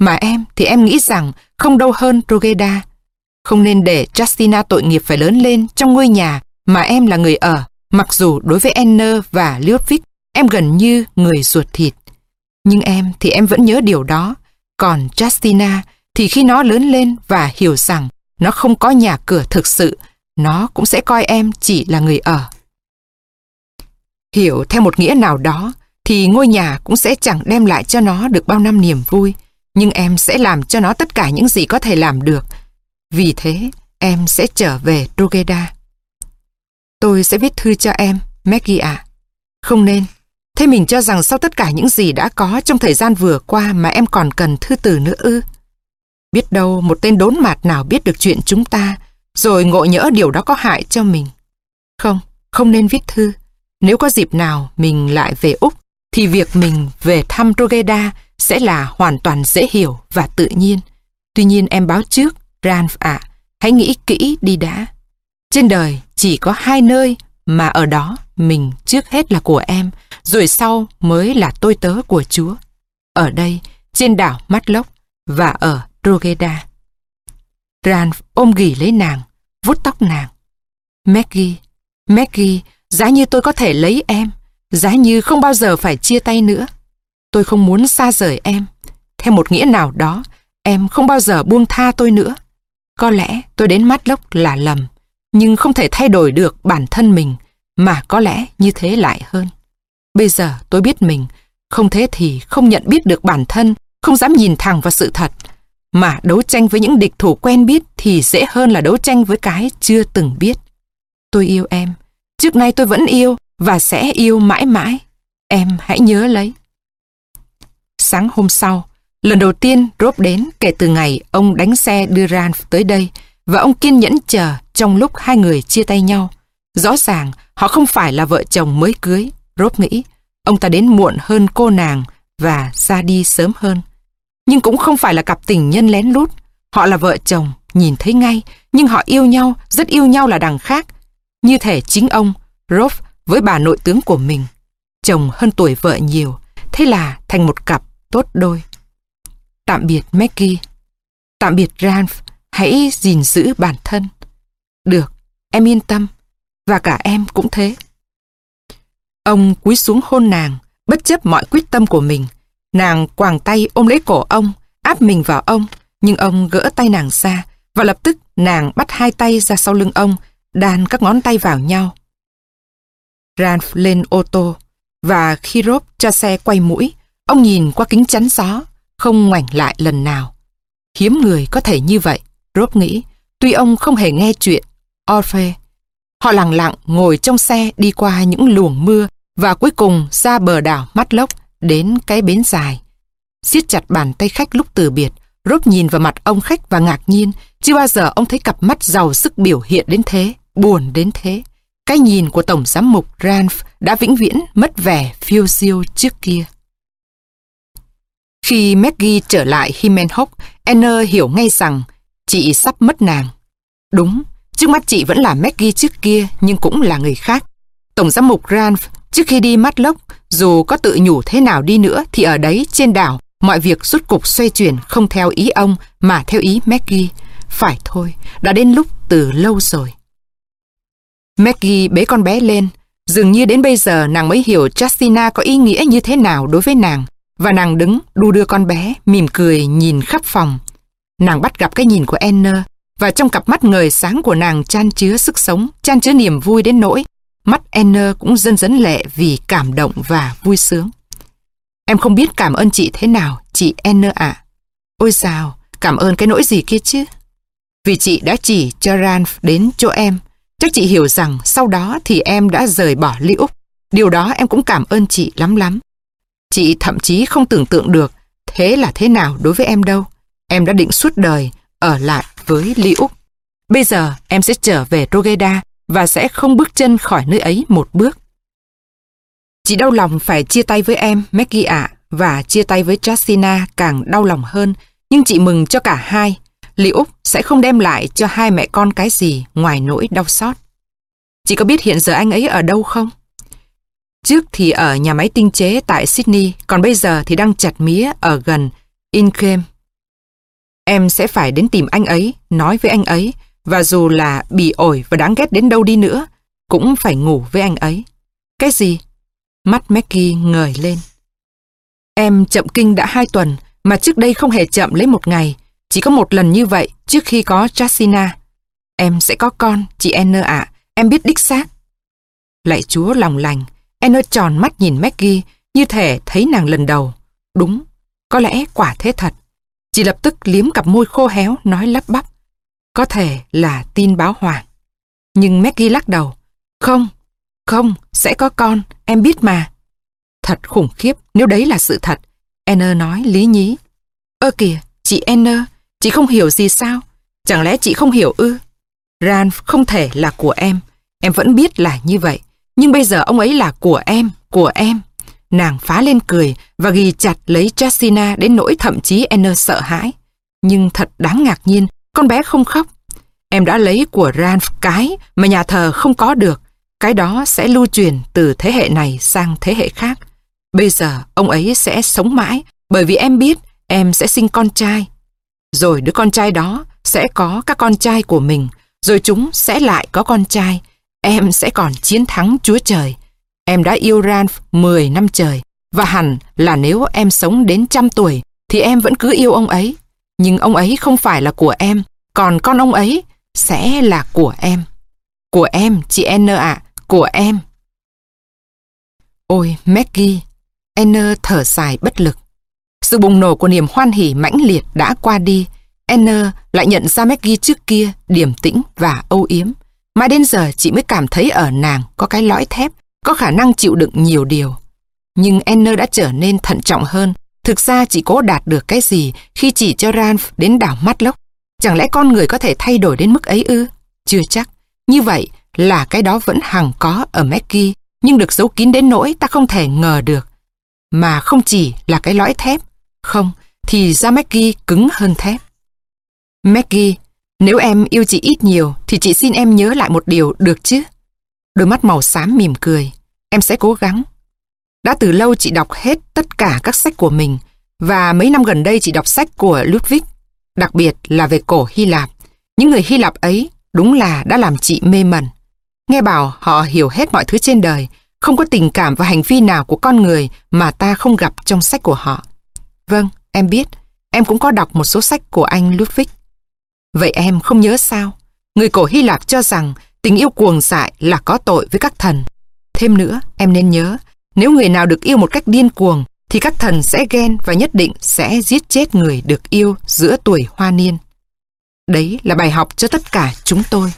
Mà em thì em nghĩ rằng không đâu hơn Rogeda. Không nên để Justina tội nghiệp phải lớn lên trong ngôi nhà mà em là người ở, mặc dù đối với Enner và Ludwig em gần như người ruột thịt. Nhưng em thì em vẫn nhớ điều đó. Còn Justina thì khi nó lớn lên và hiểu rằng nó không có nhà cửa thực sự, nó cũng sẽ coi em chỉ là người ở. Hiểu theo một nghĩa nào đó, thì ngôi nhà cũng sẽ chẳng đem lại cho nó được bao năm niềm vui, nhưng em sẽ làm cho nó tất cả những gì có thể làm được. Vì thế, em sẽ trở về Drogheda. Tôi sẽ viết thư cho em, Maggie ạ. Không nên. Thế mình cho rằng sau tất cả những gì đã có trong thời gian vừa qua mà em còn cần thư từ nữa ư? Biết đâu một tên đốn mạt nào biết được chuyện chúng ta, rồi ngộ nhỡ điều đó có hại cho mình. Không, không nên viết thư. Nếu có dịp nào mình lại về Úc, thì việc mình về thăm Rogeda sẽ là hoàn toàn dễ hiểu và tự nhiên. Tuy nhiên em báo trước, Ranf ạ, hãy nghĩ kỹ đi đã. Trên đời chỉ có hai nơi mà ở đó mình trước hết là của em, rồi sau mới là tôi tớ của Chúa. Ở đây, trên đảo Matlock và ở rogeda Ranf ôm ghì lấy nàng, vuốt tóc nàng. Maggie, Maggie, giá như tôi có thể lấy em, giá như không bao giờ phải chia tay nữa. Tôi không muốn xa rời em. Theo một nghĩa nào đó, em không bao giờ buông tha tôi nữa. Có lẽ tôi đến mắt lốc là lầm, nhưng không thể thay đổi được bản thân mình, mà có lẽ như thế lại hơn. Bây giờ tôi biết mình, không thế thì không nhận biết được bản thân, không dám nhìn thẳng vào sự thật. Mà đấu tranh với những địch thủ quen biết thì dễ hơn là đấu tranh với cái chưa từng biết. Tôi yêu em, trước nay tôi vẫn yêu và sẽ yêu mãi mãi. Em hãy nhớ lấy. Sáng hôm sau, lần đầu tiên Rob đến kể từ ngày ông đánh xe đưa Ralph tới đây và ông kiên nhẫn chờ trong lúc hai người chia tay nhau. Rõ ràng họ không phải là vợ chồng mới cưới, Rob nghĩ. Ông ta đến muộn hơn cô nàng và ra đi sớm hơn. Nhưng cũng không phải là cặp tình nhân lén lút. Họ là vợ chồng, nhìn thấy ngay, nhưng họ yêu nhau, rất yêu nhau là đằng khác. Như thể chính ông, Rolf với bà nội tướng của mình. Chồng hơn tuổi vợ nhiều, thế là thành một cặp tốt đôi. Tạm biệt Maggie. Tạm biệt Ralph, hãy gìn giữ bản thân. Được, em yên tâm. Và cả em cũng thế. Ông cúi xuống hôn nàng, bất chấp mọi quyết tâm của mình. Nàng quàng tay ôm lấy cổ ông, áp mình vào ông, nhưng ông gỡ tay nàng ra, và lập tức nàng bắt hai tay ra sau lưng ông, đan các ngón tay vào nhau. Ralph lên ô tô, và khi Rob cho xe quay mũi, ông nhìn qua kính chắn gió, không ngoảnh lại lần nào. Hiếm người có thể như vậy, Rob nghĩ, tuy ông không hề nghe chuyện. Orphe. Họ lặng lặng ngồi trong xe đi qua những luồng mưa và cuối cùng ra bờ đảo mắt lốc đến cái bến dài. siết chặt bàn tay khách lúc từ biệt, Rob nhìn vào mặt ông khách và ngạc nhiên, chưa bao giờ ông thấy cặp mắt giàu sức biểu hiện đến thế, buồn đến thế. Cái nhìn của Tổng Giám mục Ranf đã vĩnh viễn mất vẻ phiêu diêu trước kia. Khi Maggie trở lại Himenhock, Anna hiểu ngay rằng chị sắp mất nàng. Đúng, trước mắt chị vẫn là Maggie trước kia nhưng cũng là người khác. Tổng giám mục Ranf trước khi đi mắt lốc, dù có tự nhủ thế nào đi nữa thì ở đấy trên đảo mọi việc rút cục xoay chuyển không theo ý ông mà theo ý Maggie. Phải thôi, đã đến lúc từ lâu rồi. Maggie bế con bé lên. Dường như đến bây giờ nàng mới hiểu Justina có ý nghĩa như thế nào đối với nàng. Và nàng đứng đu đưa con bé, mỉm cười nhìn khắp phòng. Nàng bắt gặp cái nhìn của Anna và trong cặp mắt ngời sáng của nàng chan chứa sức sống, chan chứa niềm vui đến nỗi. Mắt Anna cũng dần dấn lệ vì cảm động và vui sướng. Em không biết cảm ơn chị thế nào, chị Anna ạ. Ôi sao, cảm ơn cái nỗi gì kia chứ? Vì chị đã chỉ cho Ranf đến chỗ em, Chắc chị hiểu rằng sau đó thì em đã rời bỏ Lý Úc. Điều đó em cũng cảm ơn chị lắm lắm. Chị thậm chí không tưởng tượng được thế là thế nào đối với em đâu. Em đã định suốt đời ở lại với Lý Úc. Bây giờ em sẽ trở về Rogeda và sẽ không bước chân khỏi nơi ấy một bước. Chị đau lòng phải chia tay với em, Maggie ạ, và chia tay với Justina càng đau lòng hơn, nhưng chị mừng cho cả hai Lý Úc sẽ không đem lại cho hai mẹ con cái gì ngoài nỗi đau xót. Chị có biết hiện giờ anh ấy ở đâu không? Trước thì ở nhà máy tinh chế tại Sydney, còn bây giờ thì đang chặt mía ở gần Inchem. Em sẽ phải đến tìm anh ấy, nói với anh ấy, và dù là bị ổi và đáng ghét đến đâu đi nữa, cũng phải ngủ với anh ấy. Cái gì? Mắt Maggie ngời lên. Em chậm kinh đã hai tuần, mà trước đây không hề chậm lấy một ngày, chỉ có một lần như vậy trước khi có Jasina. Em sẽ có con, chị Anna ạ. em biết đích xác. Lạy chúa lòng lành, Anna tròn mắt nhìn Maggie như thể thấy nàng lần đầu. Đúng, có lẽ quả thế thật. Chị lập tức liếm cặp môi khô héo nói lắp bắp. Có thể là tin báo hoàng. Nhưng Maggie lắc đầu. Không, không, sẽ có con, em biết mà. Thật khủng khiếp nếu đấy là sự thật. Anna nói lý nhí. Ơ kìa, chị Anna, Chị không hiểu gì sao? Chẳng lẽ chị không hiểu ư? Ran không thể là của em. Em vẫn biết là như vậy. Nhưng bây giờ ông ấy là của em, của em. Nàng phá lên cười và ghi chặt lấy Chasina đến nỗi thậm chí Anna sợ hãi. Nhưng thật đáng ngạc nhiên, con bé không khóc. Em đã lấy của Ranf cái mà nhà thờ không có được. Cái đó sẽ lưu truyền từ thế hệ này sang thế hệ khác. Bây giờ ông ấy sẽ sống mãi bởi vì em biết em sẽ sinh con trai. Rồi đứa con trai đó sẽ có các con trai của mình, rồi chúng sẽ lại có con trai. Em sẽ còn chiến thắng Chúa Trời. Em đã yêu Ralph 10 năm trời, và hẳn là nếu em sống đến trăm tuổi, thì em vẫn cứ yêu ông ấy. Nhưng ông ấy không phải là của em, còn con ông ấy sẽ là của em. Của em, chị Anna ạ, của em. Ôi, Maggie, Anna thở dài bất lực. Sự bùng nổ của niềm hoan hỉ mãnh liệt đã qua đi. Anna lại nhận ra Maggie trước kia điềm tĩnh và âu yếm. Mà đến giờ chị mới cảm thấy ở nàng có cái lõi thép, có khả năng chịu đựng nhiều điều. Nhưng Anna đã trở nên thận trọng hơn. Thực ra chị cố đạt được cái gì khi chỉ cho Ralph đến đảo mắt lốc. Chẳng lẽ con người có thể thay đổi đến mức ấy ư? Chưa chắc. Như vậy là cái đó vẫn hằng có ở Maggie, nhưng được giấu kín đến nỗi ta không thể ngờ được. Mà không chỉ là cái lõi thép, không, thì da Maggie cứng hơn thép. Maggie, nếu em yêu chị ít nhiều thì chị xin em nhớ lại một điều được chứ? Đôi mắt màu xám mỉm cười. Em sẽ cố gắng. Đã từ lâu chị đọc hết tất cả các sách của mình và mấy năm gần đây chị đọc sách của Ludwig, đặc biệt là về cổ Hy Lạp. Những người Hy Lạp ấy đúng là đã làm chị mê mẩn. Nghe bảo họ hiểu hết mọi thứ trên đời, không có tình cảm và hành vi nào của con người mà ta không gặp trong sách của họ. Vâng, em biết, em cũng có đọc một số sách của anh Ludwig. Vậy em không nhớ sao? Người cổ Hy Lạp cho rằng tình yêu cuồng dại là có tội với các thần. Thêm nữa, em nên nhớ, nếu người nào được yêu một cách điên cuồng, thì các thần sẽ ghen và nhất định sẽ giết chết người được yêu giữa tuổi hoa niên. Đấy là bài học cho tất cả chúng tôi.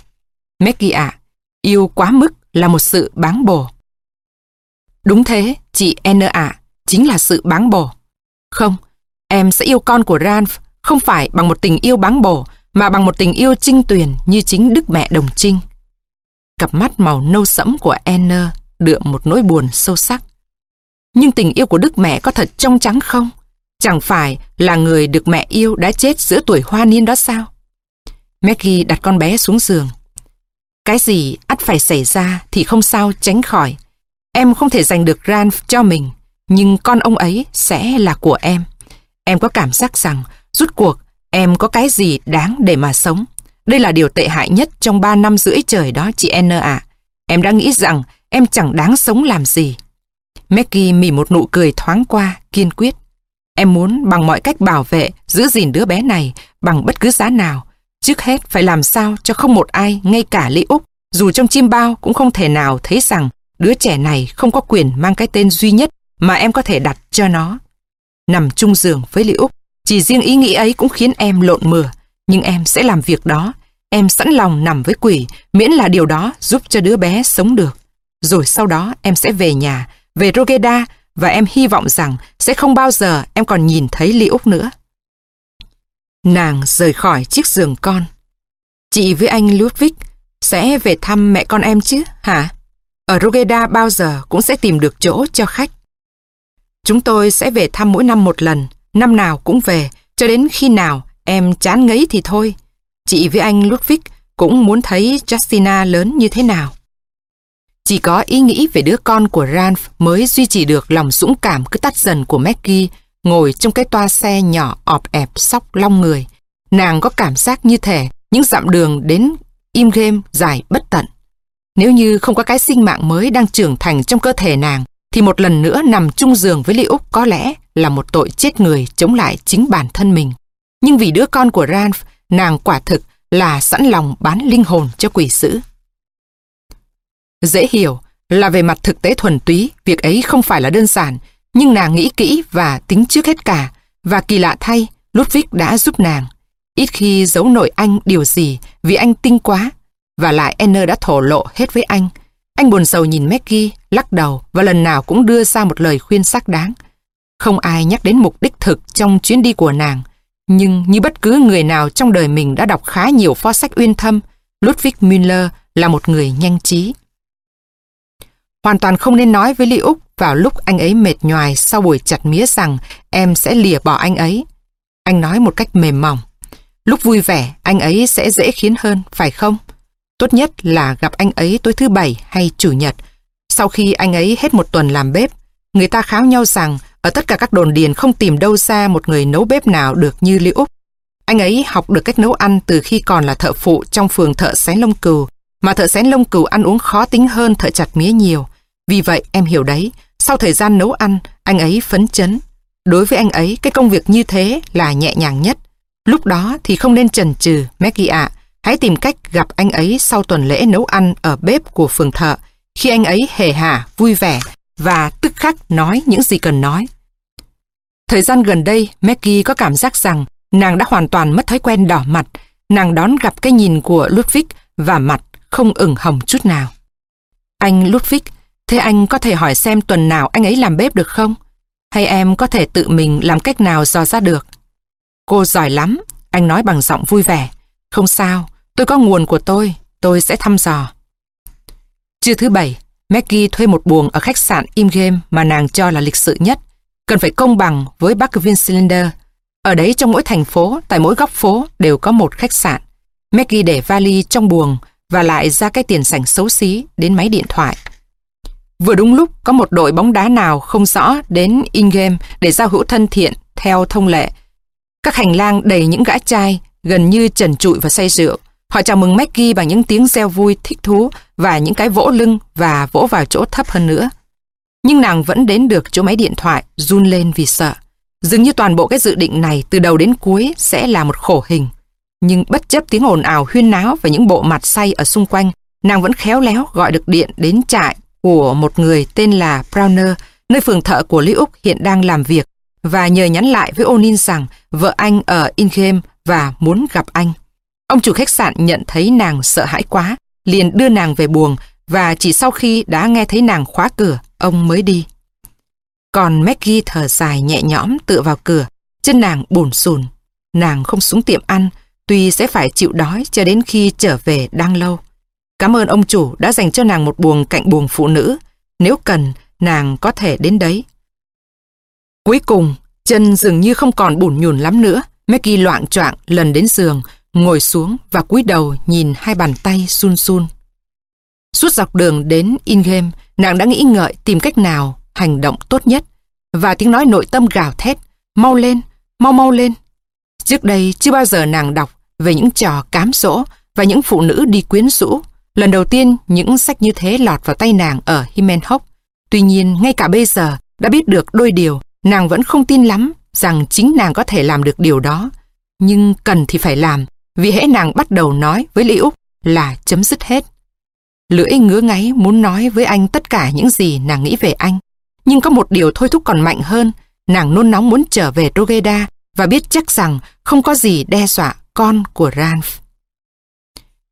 Maggie ạ, yêu quá mức là một sự báng bổ. Đúng thế, chị N ạ, chính là sự báng bổ. Không, em sẽ yêu con của Ranf không phải bằng một tình yêu báng bổ mà bằng một tình yêu trinh tuyền như chính Đức Mẹ Đồng Trinh. Cặp mắt màu nâu sẫm của Anna đượm một nỗi buồn sâu sắc. Nhưng tình yêu của Đức Mẹ có thật trong trắng không? Chẳng phải là người được mẹ yêu đã chết giữa tuổi hoa niên đó sao? Maggie đặt con bé xuống giường. Cái gì ắt phải xảy ra thì không sao tránh khỏi. Em không thể giành được Ranf cho mình, nhưng con ông ấy sẽ là của em. Em có cảm giác rằng rút cuộc em có cái gì đáng để mà sống. Đây là điều tệ hại nhất trong ba năm rưỡi trời đó chị n ạ. Em đã nghĩ rằng em chẳng đáng sống làm gì. Maggie mỉm một nụ cười thoáng qua, kiên quyết. Em muốn bằng mọi cách bảo vệ, giữ gìn đứa bé này bằng bất cứ giá nào. Trước hết phải làm sao cho không một ai, ngay cả Lý Úc, dù trong chim bao cũng không thể nào thấy rằng đứa trẻ này không có quyền mang cái tên duy nhất mà em có thể đặt cho nó. Nằm chung giường với Lý Úc, chỉ riêng ý nghĩ ấy cũng khiến em lộn mửa, nhưng em sẽ làm việc đó. Em sẵn lòng nằm với quỷ, miễn là điều đó giúp cho đứa bé sống được. Rồi sau đó em sẽ về nhà, về Rogeda và em hy vọng rằng sẽ không bao giờ em còn nhìn thấy Lý Úc nữa. Nàng rời khỏi chiếc giường con. Chị với anh Ludwig sẽ về thăm mẹ con em chứ, hả? Ở Rogeda bao giờ cũng sẽ tìm được chỗ cho khách. Chúng tôi sẽ về thăm mỗi năm một lần, năm nào cũng về, cho đến khi nào em chán ngấy thì thôi. Chị với anh Ludwig cũng muốn thấy Justina lớn như thế nào. Chỉ có ý nghĩ về đứa con của Ralph mới duy trì được lòng dũng cảm cứ tắt dần của Maggie ngồi trong cái toa xe nhỏ ọp ẹp sóc long người. Nàng có cảm giác như thể những dặm đường đến im game dài bất tận. Nếu như không có cái sinh mạng mới đang trưởng thành trong cơ thể nàng, thì một lần nữa nằm chung giường với Lý Úc có lẽ là một tội chết người chống lại chính bản thân mình. Nhưng vì đứa con của ranf nàng quả thực là sẵn lòng bán linh hồn cho quỷ sữ. Dễ hiểu là về mặt thực tế thuần túy, việc ấy không phải là đơn giản, nhưng nàng nghĩ kỹ và tính trước hết cả, và kỳ lạ thay, Ludwig đã giúp nàng. Ít khi giấu nội anh điều gì vì anh tinh quá, và lại Enner đã thổ lộ hết với anh. Anh buồn sầu nhìn Maggie, lắc đầu và lần nào cũng đưa ra một lời khuyên xác đáng. Không ai nhắc đến mục đích thực trong chuyến đi của nàng. Nhưng như bất cứ người nào trong đời mình đã đọc khá nhiều pho sách uyên thâm, Ludwig Müller là một người nhanh trí. Hoàn toàn không nên nói với Lý Úc vào lúc anh ấy mệt nhoài sau buổi chặt mía rằng em sẽ lìa bỏ anh ấy. Anh nói một cách mềm mỏng. Lúc vui vẻ, anh ấy sẽ dễ khiến hơn, phải không? Tốt nhất là gặp anh ấy tối thứ bảy hay chủ nhật. Sau khi anh ấy hết một tuần làm bếp, người ta kháo nhau rằng ở tất cả các đồn điền không tìm đâu ra một người nấu bếp nào được như Lý Úc. Anh ấy học được cách nấu ăn từ khi còn là thợ phụ trong phường thợ xén lông cừu, mà thợ xén lông cừu ăn uống khó tính hơn thợ chặt mía nhiều. Vì vậy em hiểu đấy, sau thời gian nấu ăn, anh ấy phấn chấn. Đối với anh ấy, cái công việc như thế là nhẹ nhàng nhất. Lúc đó thì không nên chần chừ, Maggie ạ hãy tìm cách gặp anh ấy sau tuần lễ nấu ăn ở bếp của phường thợ, khi anh ấy hề hà, vui vẻ và tức khắc nói những gì cần nói. Thời gian gần đây, Maggie có cảm giác rằng nàng đã hoàn toàn mất thói quen đỏ mặt. Nàng đón gặp cái nhìn của Ludwig và mặt không ửng hồng chút nào. Anh Ludwig, thế anh có thể hỏi xem tuần nào anh ấy làm bếp được không? Hay em có thể tự mình làm cách nào dò ra được? Cô giỏi lắm, anh nói bằng giọng vui vẻ. Không sao, tôi có nguồn của tôi, tôi sẽ thăm dò. Trưa thứ bảy, Maggie thuê một buồng ở khách sạn Imgame mà nàng cho là lịch sự nhất. Cần phải công bằng với Buckville Cylinder. Ở đấy trong mỗi thành phố, tại mỗi góc phố đều có một khách sạn. Maggie để vali trong buồng và lại ra cái tiền sảnh xấu xí đến máy điện thoại. Vừa đúng lúc có một đội bóng đá nào không rõ đến in-game để giao hữu thân thiện theo thông lệ. Các hành lang đầy những gã trai gần như trần trụi và say rượu. Họ chào mừng Maggie bằng những tiếng reo vui, thích thú và những cái vỗ lưng và vỗ vào chỗ thấp hơn nữa. Nhưng nàng vẫn đến được chỗ máy điện thoại, run lên vì sợ. Dường như toàn bộ cái dự định này từ đầu đến cuối sẽ là một khổ hình. Nhưng bất chấp tiếng ồn ào huyên náo và những bộ mặt say ở xung quanh, nàng vẫn khéo léo gọi được điện đến trại của một người tên là Browner, nơi phường thợ của Lý Úc hiện đang làm việc, và nhờ nhắn lại với Onin rằng vợ anh ở Ingame và muốn gặp anh. Ông chủ khách sạn nhận thấy nàng sợ hãi quá, liền đưa nàng về buồng và chỉ sau khi đã nghe thấy nàng khóa cửa, ông mới đi. Còn Maggie thở dài nhẹ nhõm tựa vào cửa, chân nàng bồn sùn. Nàng không xuống tiệm ăn, tuy sẽ phải chịu đói cho đến khi trở về đang lâu. Cảm ơn ông chủ đã dành cho nàng một buồng cạnh buồng phụ nữ. Nếu cần, nàng có thể đến đấy. Cuối cùng, chân dường như không còn bủn nhùn lắm nữa. Maggie loạn choạng lần đến giường, ngồi xuống và cúi đầu nhìn hai bàn tay sun sun Suốt dọc đường đến in-game, nàng đã nghĩ ngợi tìm cách nào hành động tốt nhất. Và tiếng nói nội tâm gào thét, mau lên, mau mau lên. Trước đây chưa bao giờ nàng đọc về những trò cám dỗ và những phụ nữ đi quyến rũ. Lần đầu tiên những sách như thế lọt vào tay nàng ở Himenhop. Tuy nhiên ngay cả bây giờ đã biết được đôi điều, nàng vẫn không tin lắm rằng chính nàng có thể làm được điều đó. Nhưng cần thì phải làm, vì hễ nàng bắt đầu nói với Lý Úc là chấm dứt hết. Lưỡi ngứa ngáy muốn nói với anh tất cả những gì nàng nghĩ về anh. Nhưng có một điều thôi thúc còn mạnh hơn, nàng nôn nóng muốn trở về Rogeda và biết chắc rằng không có gì đe dọa con của Ranf.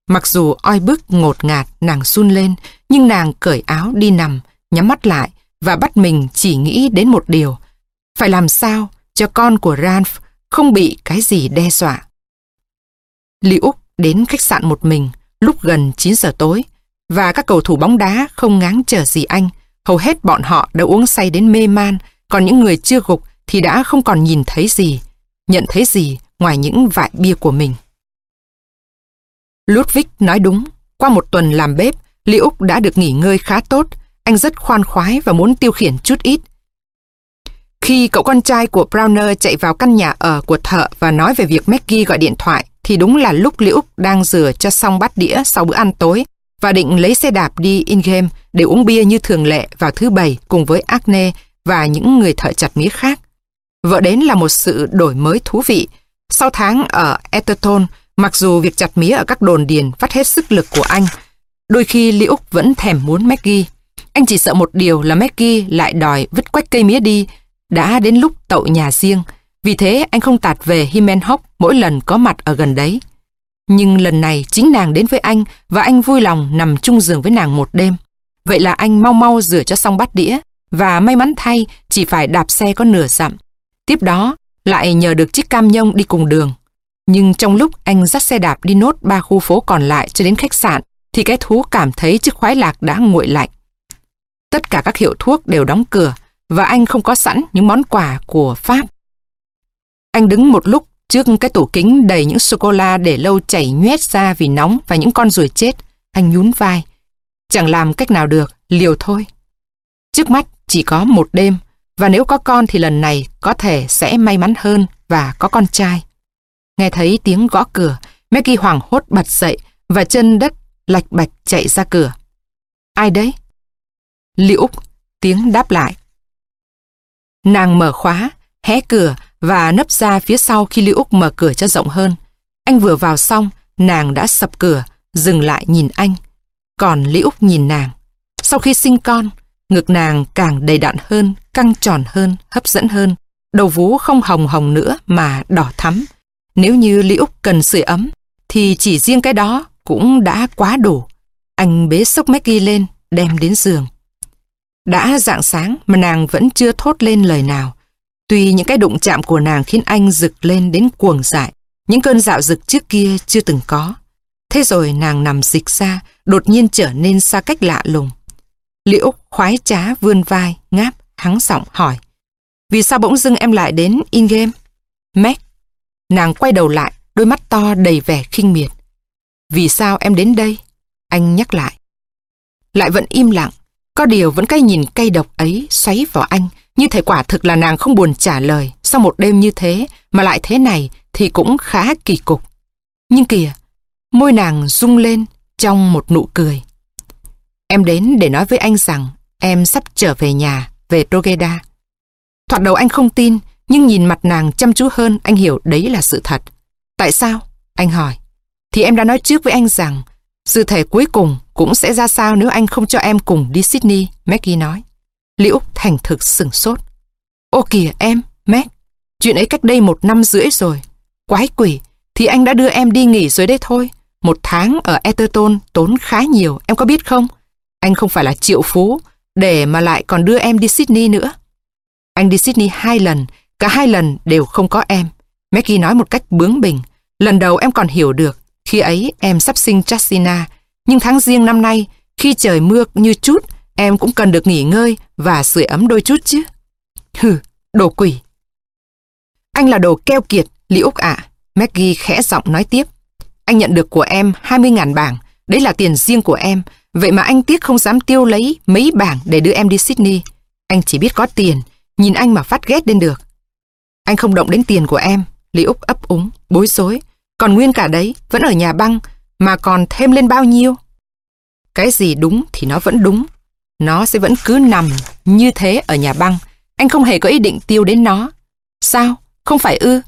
Mặc dù oi bức ngột ngạt nàng run lên, nhưng nàng cởi áo đi nằm, nhắm mắt lại và bắt mình chỉ nghĩ đến một điều. Phải làm sao cho con của Ranf không bị cái gì đe dọa. Lý Úc đến khách sạn một mình lúc gần 9 giờ tối và các cầu thủ bóng đá không ngáng chờ gì anh. Hầu hết bọn họ đã uống say đến mê man, còn những người chưa gục thì đã không còn nhìn thấy gì, nhận thấy gì ngoài những vại bia của mình. Ludwig nói đúng, qua một tuần làm bếp, Lý Úc đã được nghỉ ngơi khá tốt, anh rất khoan khoái và muốn tiêu khiển chút ít. Khi cậu con trai của Browner chạy vào căn nhà ở của thợ và nói về việc Maggie gọi điện thoại, thì đúng là lúc Liễu đang rửa cho xong bát đĩa sau bữa ăn tối và định lấy xe đạp đi in-game để uống bia như thường lệ vào thứ bảy cùng với Acne và những người thợ chặt mía khác. Vợ đến là một sự đổi mới thú vị. Sau tháng ở Etherton, mặc dù việc chặt mía ở các đồn điền phát hết sức lực của anh, đôi khi Liễu vẫn thèm muốn Maggie. Anh chỉ sợ một điều là Maggie lại đòi vứt quách cây mía đi, đã đến lúc tậu nhà riêng. Vì thế anh không tạt về himenhock mỗi lần có mặt ở gần đấy. Nhưng lần này chính nàng đến với anh và anh vui lòng nằm chung giường với nàng một đêm. Vậy là anh mau mau rửa cho xong bát đĩa và may mắn thay chỉ phải đạp xe có nửa dặm. Tiếp đó, lại nhờ được chiếc cam nhông đi cùng đường. Nhưng trong lúc anh dắt xe đạp đi nốt ba khu phố còn lại cho đến khách sạn, thì cái thú cảm thấy chiếc khoái lạc đã nguội lạnh. Tất cả các hiệu thuốc đều đóng cửa và anh không có sẵn những món quà của Pháp. Anh đứng một lúc trước cái tủ kính đầy những sô-cô-la để lâu chảy nhoét ra vì nóng và những con ruồi chết. Anh nhún vai. Chẳng làm cách nào được, liều thôi. Trước mắt chỉ có một đêm và nếu có con thì lần này có thể sẽ may mắn hơn và có con trai. Nghe thấy tiếng gõ cửa, Maggie hoảng hốt bật dậy và chân đất lạch bạch chạy ra cửa. Ai đấy? Liễu Úc, tiếng đáp lại. Nàng mở khóa, hé cửa và nấp ra phía sau khi Liễu Úc mở cửa cho rộng hơn. Anh vừa vào xong, nàng đã sập cửa, dừng lại nhìn anh. Còn Liễu Úc nhìn nàng. Sau khi sinh con, ngực nàng càng đầy đặn hơn, căng tròn hơn, hấp dẫn hơn. Đầu vú không hồng hồng nữa mà đỏ thắm. Nếu như Lý Úc cần sưởi ấm, thì chỉ riêng cái đó cũng đã quá đủ. Anh bế sốc Maggie lên, đem đến giường. Đã dạng sáng mà nàng vẫn chưa thốt lên lời nào. Tuy những cái đụng chạm của nàng khiến anh rực lên đến cuồng dại, những cơn dạo rực trước kia chưa từng có. Thế rồi nàng nằm dịch ra, đột nhiên trở nên xa cách lạ lùng. Liễu khoái trá vươn vai, ngáp, hắng giọng hỏi. Vì sao bỗng dưng em lại đến in-game? Mac. Nàng quay đầu lại, đôi mắt to đầy vẻ khinh miệt. Vì sao em đến đây? Anh nhắc lại. Lại vẫn im lặng, có điều vẫn cái nhìn cay độc ấy xoáy vào anh, như thể quả thực là nàng không buồn trả lời sau một đêm như thế, mà lại thế này thì cũng khá kỳ cục. Nhưng kìa, môi nàng rung lên trong một nụ cười. Em đến để nói với anh rằng em sắp trở về nhà, về Rogeda. Thoạt đầu anh không tin, nhưng nhìn mặt nàng chăm chú hơn anh hiểu đấy là sự thật. Tại sao? Anh hỏi. Thì em đã nói trước với anh rằng sự thể cuối cùng cũng sẽ ra sao nếu anh không cho em cùng đi Sydney, Maggie nói. Liễu thành thực sừng sốt. Ô kìa em, Mag, chuyện ấy cách đây một năm rưỡi rồi. Quái quỷ, thì anh đã đưa em đi nghỉ rồi đấy thôi. Một tháng ở Etherton tốn khá nhiều, em có biết không? Anh không phải là triệu phú, để mà lại còn đưa em đi Sydney nữa. Anh đi Sydney hai lần, cả hai lần đều không có em. Maggie nói một cách bướng bỉnh. Lần đầu em còn hiểu được, khi ấy em sắp sinh Chasina, nhưng tháng riêng năm nay, khi trời mưa như chút, em cũng cần được nghỉ ngơi và sưởi ấm đôi chút chứ. Hừ, đồ quỷ. Anh là đồ keo kiệt, Lý Úc ạ. Maggie khẽ giọng nói tiếp. Anh nhận được của em 20.000 bảng, đấy là tiền riêng của em, vậy mà anh tiếc không dám tiêu lấy mấy bảng để đưa em đi Sydney. Anh chỉ biết có tiền, nhìn anh mà phát ghét lên được. Anh không động đến tiền của em, Lý Úc ấp úng, bối rối. Còn nguyên cả đấy, vẫn ở nhà băng, mà còn thêm lên bao nhiêu? Cái gì đúng thì nó vẫn đúng. Nó sẽ vẫn cứ nằm như thế ở nhà băng. Anh không hề có ý định tiêu đến nó. Sao? Không phải ư?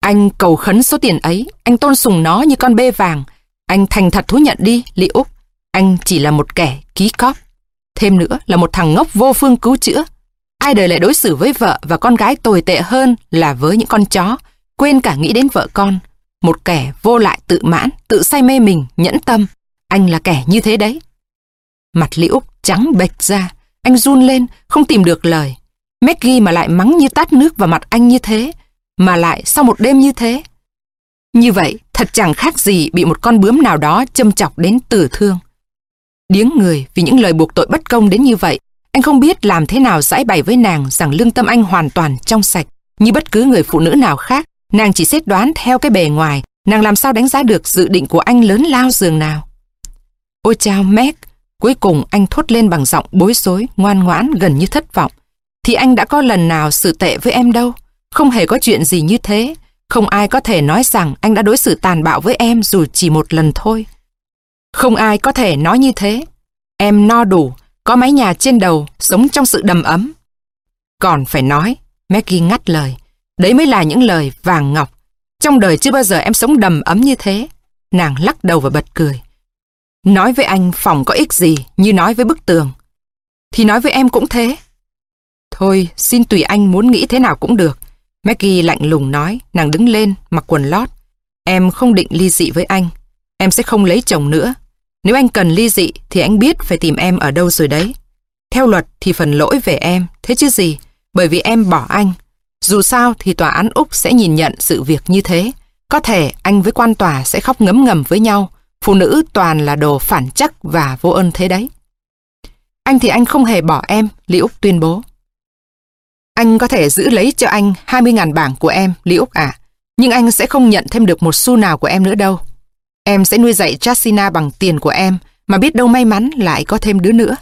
Anh cầu khấn số tiền ấy, anh tôn sùng nó như con bê vàng. Anh thành thật thú nhận đi, Lý Úc. Anh chỉ là một kẻ ký cóp. Thêm nữa là một thằng ngốc vô phương cứu chữa. Ai đời lại đối xử với vợ và con gái tồi tệ hơn là với những con chó, quên cả nghĩ đến vợ con. Một kẻ vô lại tự mãn, tự say mê mình, nhẫn tâm. Anh là kẻ như thế đấy. Mặt Liễu trắng bệch ra, anh run lên, không tìm được lời. Maggie mà lại mắng như tát nước vào mặt anh như thế, mà lại sau một đêm như thế. Như vậy, thật chẳng khác gì bị một con bướm nào đó châm chọc đến tử thương. Điếng người vì những lời buộc tội bất công đến như vậy, anh không biết làm thế nào giải bày với nàng rằng lương tâm anh hoàn toàn trong sạch. Như bất cứ người phụ nữ nào khác, nàng chỉ xét đoán theo cái bề ngoài, nàng làm sao đánh giá được dự định của anh lớn lao giường nào. Ôi chao Meg, cuối cùng anh thốt lên bằng giọng bối rối, ngoan ngoãn, gần như thất vọng. Thì anh đã có lần nào xử tệ với em đâu, không hề có chuyện gì như thế. Không ai có thể nói rằng anh đã đối xử tàn bạo với em dù chỉ một lần thôi. Không ai có thể nói như thế. Em no đủ, có mái nhà trên đầu, sống trong sự đầm ấm. Còn phải nói, Maggie ngắt lời, đấy mới là những lời vàng ngọc. Trong đời chưa bao giờ em sống đầm ấm như thế. Nàng lắc đầu và bật cười. Nói với anh phòng có ích gì như nói với bức tường. Thì nói với em cũng thế. Thôi, xin tùy anh muốn nghĩ thế nào cũng được. Maggie lạnh lùng nói, nàng đứng lên, mặc quần lót. Em không định ly dị với anh. Em sẽ không lấy chồng nữa. Nếu anh cần ly dị thì anh biết phải tìm em ở đâu rồi đấy. Theo luật thì phần lỗi về em, thế chứ gì? Bởi vì em bỏ anh. Dù sao thì tòa án Úc sẽ nhìn nhận sự việc như thế. Có thể anh với quan tòa sẽ khóc ngấm ngầm với nhau. Phụ nữ toàn là đồ phản chắc và vô ơn thế đấy. Anh thì anh không hề bỏ em, Lý Úc tuyên bố. Anh có thể giữ lấy cho anh 20.000 bảng của em, Lý Úc à. Nhưng anh sẽ không nhận thêm được một xu nào của em nữa đâu. Em sẽ nuôi dạy Chasina bằng tiền của em, mà biết đâu may mắn lại có thêm đứa nữa.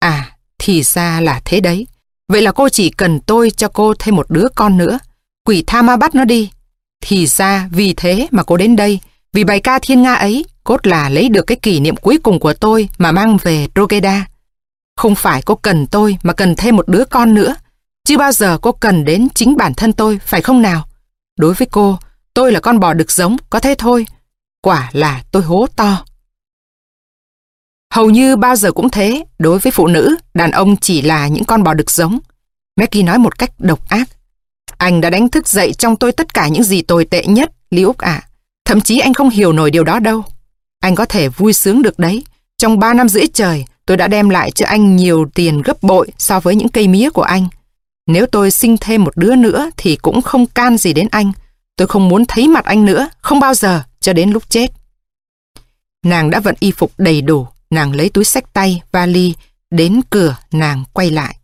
À, thì ra là thế đấy. Vậy là cô chỉ cần tôi cho cô thêm một đứa con nữa. Quỷ tha ma bắt nó đi. Thì ra vì thế mà cô đến đây, vì bài ca thiên nga ấy, cốt là lấy được cái kỷ niệm cuối cùng của tôi mà mang về rogeda Không phải cô cần tôi mà cần thêm một đứa con nữa. Chứ bao giờ cô cần đến chính bản thân tôi, phải không nào? Đối với cô, tôi là con bò đực giống, có thế thôi. Quả là tôi hố to. Hầu như bao giờ cũng thế, đối với phụ nữ, đàn ông chỉ là những con bò đực giống. Mackie nói một cách độc ác. Anh đã đánh thức dậy trong tôi tất cả những gì tồi tệ nhất, Lý Úc ạ. Thậm chí anh không hiểu nổi điều đó đâu. Anh có thể vui sướng được đấy. Trong ba năm rưỡi trời, tôi đã đem lại cho anh nhiều tiền gấp bội so với những cây mía của anh. Nếu tôi sinh thêm một đứa nữa thì cũng không can gì đến anh. Tôi không muốn thấy mặt anh nữa, không bao giờ, cho đến lúc chết. Nàng đã vận y phục đầy đủ, nàng lấy túi sách tay, vali, đến cửa nàng quay lại.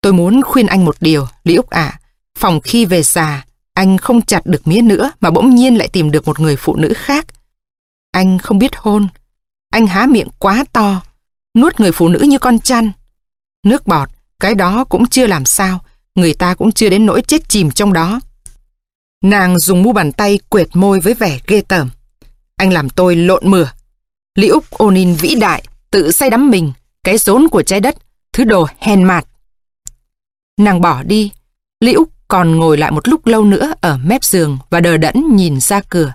Tôi muốn khuyên anh một điều, Lý Úc ạ. phòng khi về già, anh không chặt được mía nữa mà bỗng nhiên lại tìm được một người phụ nữ khác. Anh không biết hôn. Anh há miệng quá to, nuốt người phụ nữ như con chăn. Nước bọt, cái đó cũng chưa làm sao, người ta cũng chưa đến nỗi chết chìm trong đó. Nàng dùng mu bàn tay quệt môi với vẻ ghê tởm. Anh làm tôi lộn mửa. Lý Úc Onin vĩ đại, tự say đắm mình, cái rốn của trái đất, thứ đồ hèn mạt. Nàng bỏ đi. Lý Úc còn ngồi lại một lúc lâu nữa ở mép giường và đờ đẫn nhìn ra cửa.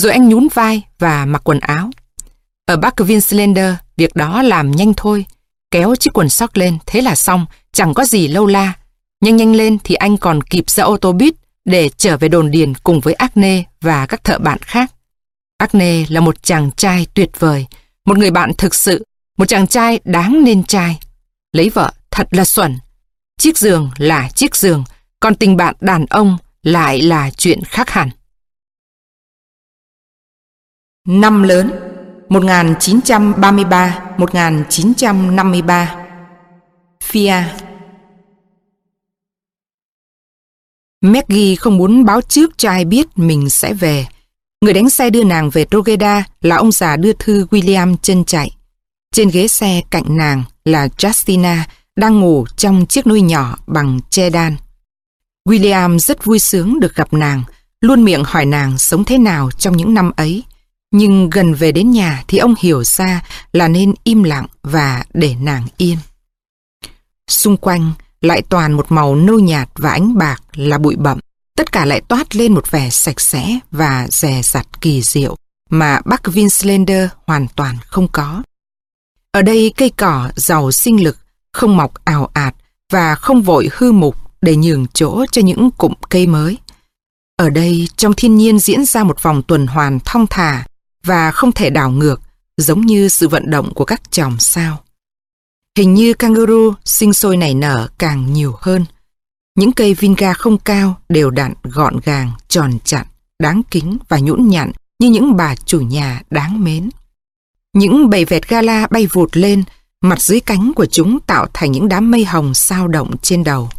Rồi anh nhún vai và mặc quần áo. Ở Bắc Vinslander, việc đó làm nhanh thôi. Kéo chiếc quần sóc lên, thế là xong, chẳng có gì lâu la. Nhanh nhanh lên thì anh còn kịp ra ô tô buýt để trở về đồn điền cùng với Acne và các thợ bạn khác. Acne là một chàng trai tuyệt vời, một người bạn thực sự, một chàng trai đáng nên trai. Lấy vợ thật là xuẩn. Chiếc giường là chiếc giường, còn tình bạn đàn ông lại là chuyện khác hẳn. Năm lớn 1933-1953 Fia Maggie không muốn báo trước cho ai biết mình sẽ về. Người đánh xe đưa nàng về Drogheda là ông già đưa thư William chân chạy. Trên ghế xe cạnh nàng là Justina đang ngủ trong chiếc nôi nhỏ bằng che đan. William rất vui sướng được gặp nàng, luôn miệng hỏi nàng sống thế nào trong những năm ấy. Nhưng gần về đến nhà thì ông hiểu ra là nên im lặng và để nàng yên. Xung quanh lại toàn một màu nâu nhạt và ánh bạc là bụi bậm. Tất cả lại toát lên một vẻ sạch sẽ và rè rặt kỳ diệu mà Bắc Vinslander hoàn toàn không có. Ở đây cây cỏ giàu sinh lực, không mọc ảo ạt và không vội hư mục để nhường chỗ cho những cụm cây mới. Ở đây trong thiên nhiên diễn ra một vòng tuần hoàn thong thả và không thể đảo ngược giống như sự vận động của các chòm sao. Hình như kangaroo sinh sôi nảy nở càng nhiều hơn. Những cây vinga không cao, đều đặn, gọn gàng, tròn chặn, đáng kính và nhũn nhặn như những bà chủ nhà đáng mến. Những bầy vẹt gala bay vụt lên, mặt dưới cánh của chúng tạo thành những đám mây hồng sao động trên đầu.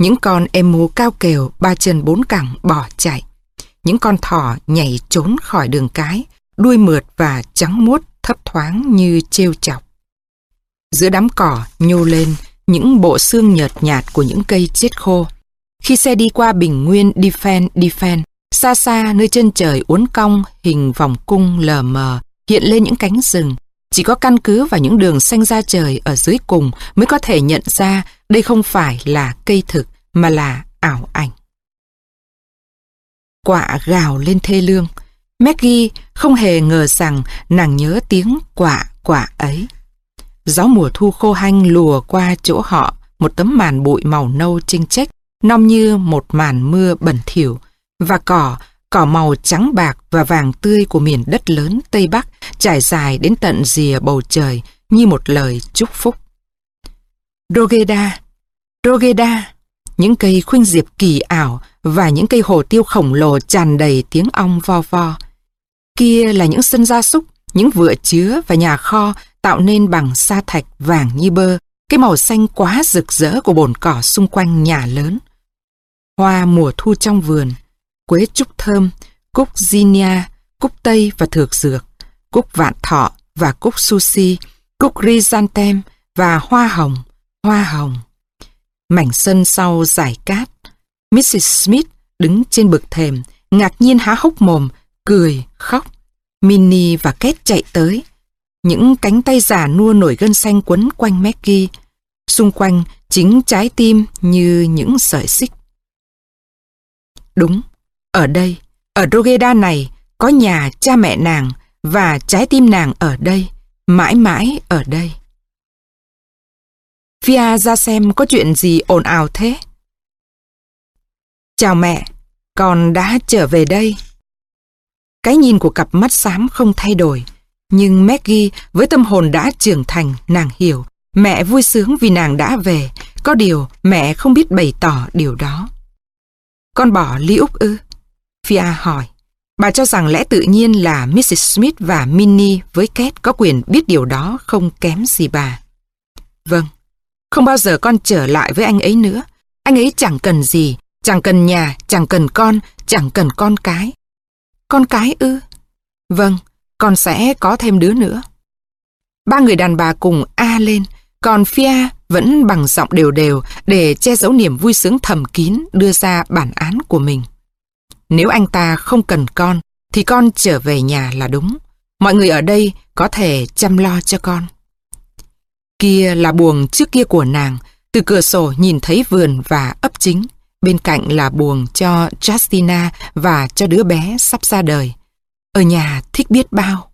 Những con emu cao kèo ba chân bốn cẳng bỏ chạy. Những con thỏ nhảy trốn khỏi đường cái, đuôi mượt và trắng muốt thấp thoáng như trêu chọc. Giữa đám cỏ nhô lên những bộ xương nhợt nhạt của những cây chết khô. Khi xe đi qua bình nguyên Defen Defen, xa xa nơi chân trời uốn cong hình vòng cung lờ mờ hiện lên những cánh rừng. Chỉ có căn cứ vào những đường xanh ra trời ở dưới cùng mới có thể nhận ra đây không phải là cây thực mà là ảo ảnh. Quạ gào lên thê lương. Maggie không hề ngờ rằng nàng nhớ tiếng quạ quạ ấy. Gió mùa thu khô hanh lùa qua chỗ họ một tấm màn bụi màu nâu chênh chách, nong như một màn mưa bẩn thỉu, và cỏ, cỏ màu trắng bạc và vàng tươi của miền đất lớn Tây Bắc trải dài đến tận rìa bầu trời như một lời chúc phúc. Rogeda, Rogeda, những cây khuynh diệp kỳ ảo và những cây hồ tiêu khổng lồ tràn đầy tiếng ong vo vo. Kia là những sân gia súc, những vựa chứa và nhà kho tạo nên bằng sa thạch vàng như bơ, cái màu xanh quá rực rỡ của bồn cỏ xung quanh nhà lớn. Hoa mùa thu trong vườn, quế trúc thơm, cúc zinnia, cúc tây và thược dược, cúc vạn thọ và cúc sushi, cúc chrysanthemum và hoa hồng, hoa hồng. Mảnh sân sau giải cát, Mrs. Smith đứng trên bực thềm, ngạc nhiên há hốc mồm, cười, khóc. Minnie và Kate chạy tới. Những cánh tay giả nua nổi gân xanh quấn quanh Maggie. Xung quanh chính trái tim như những sợi xích. Đúng, ở đây, ở Rogeda này, có nhà cha mẹ nàng và trái tim nàng ở đây, mãi mãi ở đây. Fia ra xem có chuyện gì ồn ào thế. Chào mẹ, con đã trở về đây. Cái nhìn của cặp mắt xám không thay đổi, nhưng Maggie với tâm hồn đã trưởng thành, nàng hiểu. Mẹ vui sướng vì nàng đã về, có điều mẹ không biết bày tỏ điều đó. Con bỏ Lý Úc ư? Fia hỏi. Bà cho rằng lẽ tự nhiên là Mrs. Smith và Minnie với Kate có quyền biết điều đó không kém gì bà. Vâng, không bao giờ con trở lại với anh ấy nữa. Anh ấy chẳng cần gì, chẳng cần nhà, chẳng cần con, chẳng cần con cái. Con cái ư? Vâng, con sẽ có thêm đứa nữa. Ba người đàn bà cùng A lên, còn Fia vẫn bằng giọng đều đều để che giấu niềm vui sướng thầm kín đưa ra bản án của mình. Nếu anh ta không cần con, thì con trở về nhà là đúng. Mọi người ở đây có thể chăm lo cho con. Kia là buồng trước kia của nàng, từ cửa sổ nhìn thấy vườn và ấp chính. Bên cạnh là buồn cho Justina và cho đứa bé sắp ra đời. Ở nhà thích biết bao.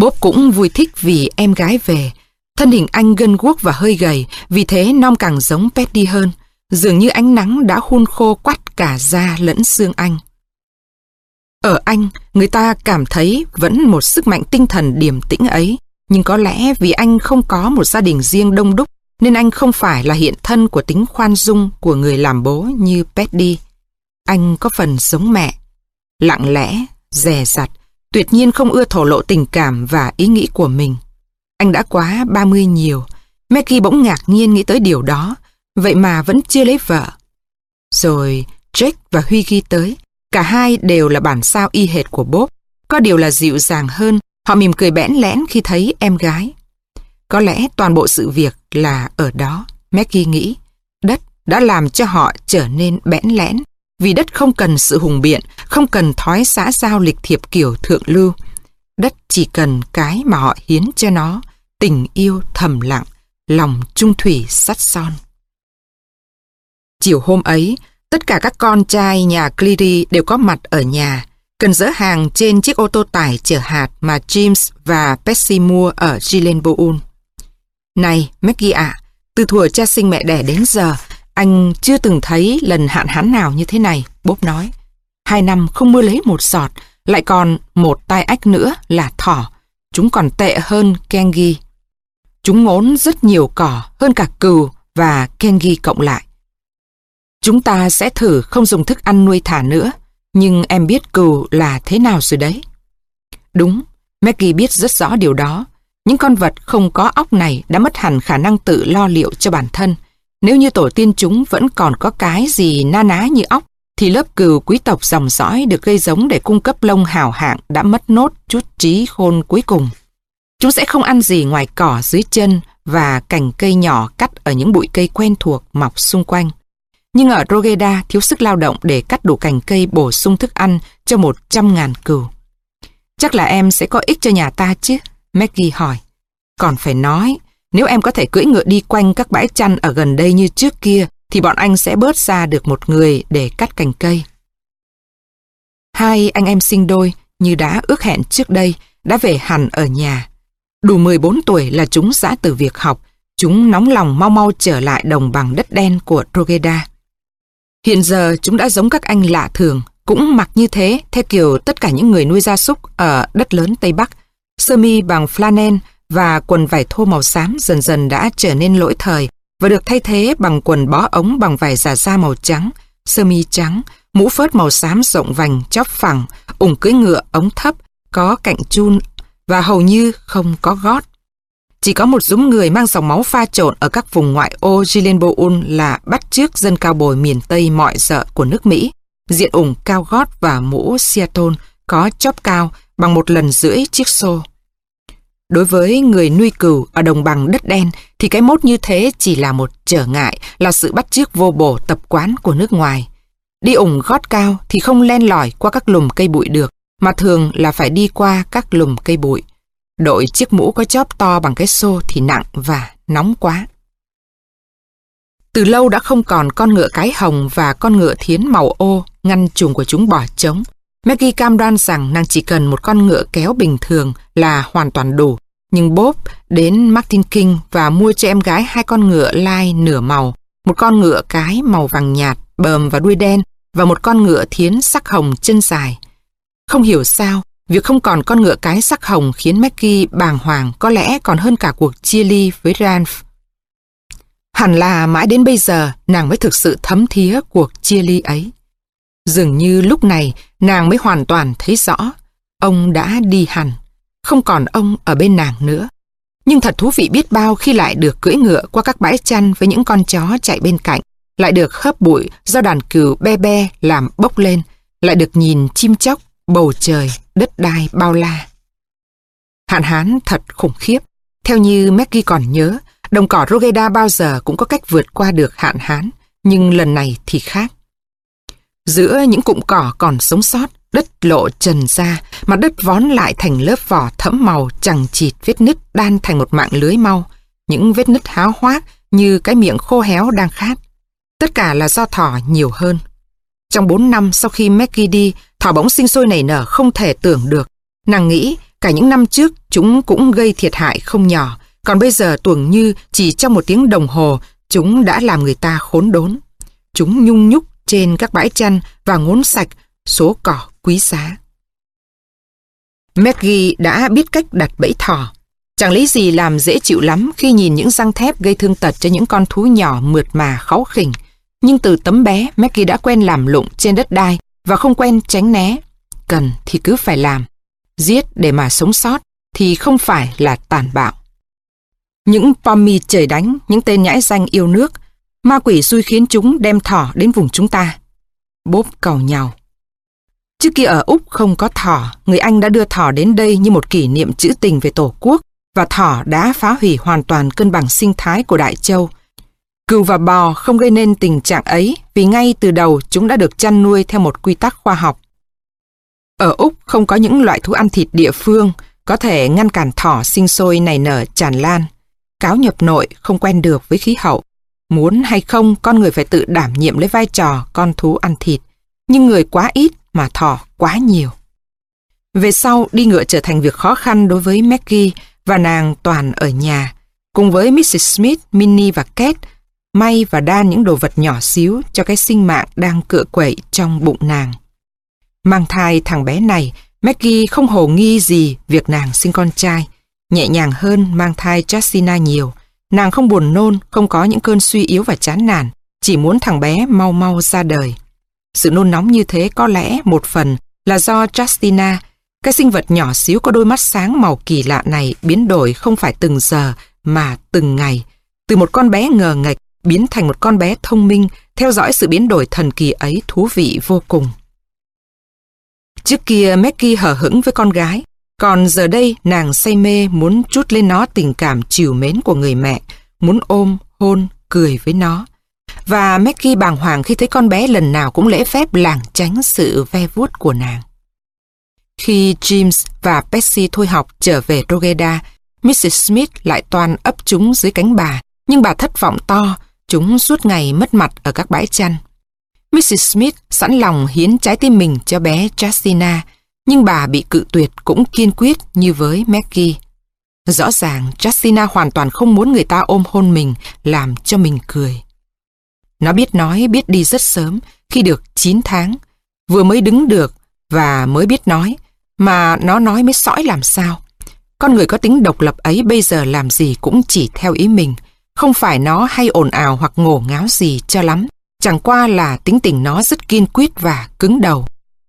Bốp cũng vui thích vì em gái về. Thân hình anh gân guốc và hơi gầy, vì thế non càng giống Petty hơn. Dường như ánh nắng đã hun khô quắt cả da lẫn xương anh. Ở anh, người ta cảm thấy vẫn một sức mạnh tinh thần điềm tĩnh ấy. Nhưng có lẽ vì anh không có một gia đình riêng đông đúc nên anh không phải là hiện thân của tính khoan dung của người làm bố như Petty. Anh có phần giống mẹ, lặng lẽ, dè dặt, tuyệt nhiên không ưa thổ lộ tình cảm và ý nghĩ của mình. Anh đã quá 30 nhiều, Maggie bỗng ngạc nhiên nghĩ tới điều đó, vậy mà vẫn chưa lấy vợ. Rồi Jake và Huy ghi tới, cả hai đều là bản sao y hệt của Bob, có điều là dịu dàng hơn, họ mỉm cười bẽn lẽn khi thấy em gái. Có lẽ toàn bộ sự việc là ở đó, Maggie nghĩ. Đất đã làm cho họ trở nên bẽn lẽn, vì đất không cần sự hùng biện, không cần thói xã giao lịch thiệp kiểu thượng lưu. Đất chỉ cần cái mà họ hiến cho nó, tình yêu thầm lặng, lòng trung thủy sắt son. Chiều hôm ấy, tất cả các con trai nhà Cleary đều có mặt ở nhà, cần dỡ hàng trên chiếc ô tô tải chở hạt mà James và Betsy mua ở Gillenbourne. Này, Maggie ạ, từ thuở cha sinh mẹ đẻ đến giờ, anh chưa từng thấy lần hạn hán nào như thế này, bốp nói. Hai năm không mưa lấy một giọt, lại còn một tai ách nữa là thỏ. Chúng còn tệ hơn Kengi. Chúng ngốn rất nhiều cỏ hơn cả cừu và Kengi cộng lại. Chúng ta sẽ thử không dùng thức ăn nuôi thả nữa, nhưng em biết cừu là thế nào rồi đấy. Đúng, Maggie biết rất rõ điều đó. Những con vật không có óc này đã mất hẳn khả năng tự lo liệu cho bản thân. Nếu như tổ tiên chúng vẫn còn có cái gì na ná như óc, thì lớp cừu quý tộc dòng dõi được gây giống để cung cấp lông hào hạng đã mất nốt chút trí khôn cuối cùng. Chúng sẽ không ăn gì ngoài cỏ dưới chân và cành cây nhỏ cắt ở những bụi cây quen thuộc mọc xung quanh. Nhưng ở Rogeda thiếu sức lao động để cắt đủ cành cây bổ sung thức ăn cho một trăm ngàn cừu. Chắc là em sẽ có ích cho nhà ta chứ? Maggie hỏi. Còn phải nói, nếu em có thể cưỡi ngựa đi quanh các bãi chăn ở gần đây như trước kia, thì bọn anh sẽ bớt ra được một người để cắt cành cây. Hai anh em sinh đôi, như đã ước hẹn trước đây, đã về hẳn ở nhà. Đủ 14 tuổi là chúng giã từ việc học, chúng nóng lòng mau mau trở lại đồng bằng đất đen của Rogeda. Hiện giờ chúng đã giống các anh lạ thường, cũng mặc như thế theo kiểu tất cả những người nuôi gia súc ở đất lớn Tây Bắc. Sơ mi bằng flanel và quần vải thô màu xám dần dần đã trở nên lỗi thời và được thay thế bằng quần bó ống bằng vải giả da màu trắng, sơ mi trắng, mũ phớt màu xám rộng vành, chóp phẳng, ủng cưỡi ngựa ống thấp, có cạnh chun và hầu như không có gót. Chỉ có một dũng người mang dòng máu pha trộn ở các vùng ngoại ô Gilenboul là bắt chước dân cao bồi miền Tây mọi dợ của nước Mỹ, diện ủng cao gót và mũ Seattle có chóp cao bằng một lần rưỡi chiếc xô. Đối với người nuôi cừu ở đồng bằng đất đen thì cái mốt như thế chỉ là một trở ngại, là sự bắt chước vô bổ tập quán của nước ngoài. Đi ủng gót cao thì không len lỏi qua các lùm cây bụi được, mà thường là phải đi qua các lùm cây bụi. Đội chiếc mũ có chóp to bằng cái xô thì nặng và nóng quá. Từ lâu đã không còn con ngựa cái hồng và con ngựa thiến màu ô ngăn chuồng của chúng bỏ trống. Maggie cam đoan rằng nàng chỉ cần một con ngựa kéo bình thường là hoàn toàn đủ. Nhưng Bob đến Martin King và mua cho em gái hai con ngựa lai nửa màu, một con ngựa cái màu vàng nhạt, bờm và đuôi đen và một con ngựa thiến sắc hồng chân dài. Không hiểu sao, việc không còn con ngựa cái sắc hồng khiến Maggie bàng hoàng có lẽ còn hơn cả cuộc chia ly với Ranf. Hẳn là mãi đến bây giờ nàng mới thực sự thấm thía cuộc chia ly ấy. Dường như lúc này nàng mới hoàn toàn thấy rõ, ông đã đi hẳn, không còn ông ở bên nàng nữa. Nhưng thật thú vị biết bao khi lại được cưỡi ngựa qua các bãi chăn với những con chó chạy bên cạnh, lại được hớp bụi do đàn cừu be be làm bốc lên, lại được nhìn chim chóc, bầu trời, đất đai bao la. Hạn hán thật khủng khiếp. Theo như Maggie còn nhớ, đồng cỏ Rogeda bao giờ cũng có cách vượt qua được hạn hán, nhưng lần này thì khác. Giữa những cụm cỏ còn sống sót, đất lộ trần ra, mặt đất vón lại thành lớp vỏ thẫm màu chẳng chịt vết nứt đan thành một mạng lưới mau. Những vết nứt háo hoác như cái miệng khô héo đang khát. Tất cả là do thỏ nhiều hơn. Trong 4 năm sau khi Maggie đi, thỏ bỗng sinh sôi nảy nở không thể tưởng được. Nàng nghĩ cả những năm trước chúng cũng gây thiệt hại không nhỏ, còn bây giờ tưởng như chỉ trong một tiếng đồng hồ chúng đã làm người ta khốn đốn. Chúng nhung nhúc trên các bãi chăn và ngốn sạch số cỏ quý giá. Maggie đã biết cách đặt bẫy thỏ. Chẳng lấy gì làm dễ chịu lắm khi nhìn những răng thép gây thương tật cho những con thú nhỏ mượt mà kháu khỉnh. Nhưng từ tấm bé, Maggie đã quen làm lụng trên đất đai và không quen tránh né. Cần thì cứ phải làm. Giết để mà sống sót thì không phải là tàn bạo. Những pommy trời đánh, những tên nhãi danh yêu nước, ma quỷ xui khiến chúng đem thỏ đến vùng chúng ta. Bốp cầu nhau. Trước kia ở Úc không có thỏ, người Anh đã đưa thỏ đến đây như một kỷ niệm trữ tình về Tổ quốc và thỏ đã phá hủy hoàn toàn cân bằng sinh thái của Đại Châu. Cừu và bò không gây nên tình trạng ấy vì ngay từ đầu chúng đã được chăn nuôi theo một quy tắc khoa học. Ở Úc không có những loại thú ăn thịt địa phương có thể ngăn cản thỏ sinh sôi nảy nở tràn lan. Cáo nhập nội không quen được với khí hậu. Muốn hay không con người phải tự đảm nhiệm lấy vai trò con thú ăn thịt. Nhưng người quá ít mà thỏ quá nhiều. Về sau, đi ngựa trở thành việc khó khăn đối với Maggie và nàng toàn ở nhà. Cùng với Mrs. Smith, Minnie và Kate, may và đan những đồ vật nhỏ xíu cho cái sinh mạng đang cựa quậy trong bụng nàng. Mang thai thằng bé này, Maggie không hồ nghi gì việc nàng sinh con trai. Nhẹ nhàng hơn mang thai Justina nhiều. Nàng không buồn nôn, không có những cơn suy yếu và chán nản, chỉ muốn thằng bé mau mau ra đời. Sự nôn nóng như thế có lẽ một phần là do Justina, cái sinh vật nhỏ xíu có đôi mắt sáng màu kỳ lạ này biến đổi không phải từng giờ mà từng ngày. Từ một con bé ngờ nghệch biến thành một con bé thông minh, theo dõi sự biến đổi thần kỳ ấy thú vị vô cùng. Trước kia Maggie hở hững với con gái, còn giờ đây nàng say mê muốn chút lên nó tình cảm chiều mến của người mẹ, muốn ôm, hôn, cười với nó. Và Maggie bàng hoàng khi thấy con bé lần nào cũng lễ phép lảng tránh sự ve vuốt của nàng. Khi James và Percy thôi học trở về Rogeda Mrs. Smith lại toàn ấp chúng dưới cánh bà, nhưng bà thất vọng to, chúng suốt ngày mất mặt ở các bãi chăn. Mrs. Smith sẵn lòng hiến trái tim mình cho bé Justina, nhưng bà bị cự tuyệt cũng kiên quyết như với Maggie. Rõ ràng Justina hoàn toàn không muốn người ta ôm hôn mình, làm cho mình cười. Nó biết nói biết đi rất sớm, khi được 9 tháng, vừa mới đứng được và mới biết nói, mà nó nói mới sõi làm sao. Con người có tính độc lập ấy bây giờ làm gì cũng chỉ theo ý mình, Không phải nó hay ồn ào hoặc ngổ ngáo gì cho lắm. Chẳng qua là tính tình nó rất kiên quyết và cứng đầu.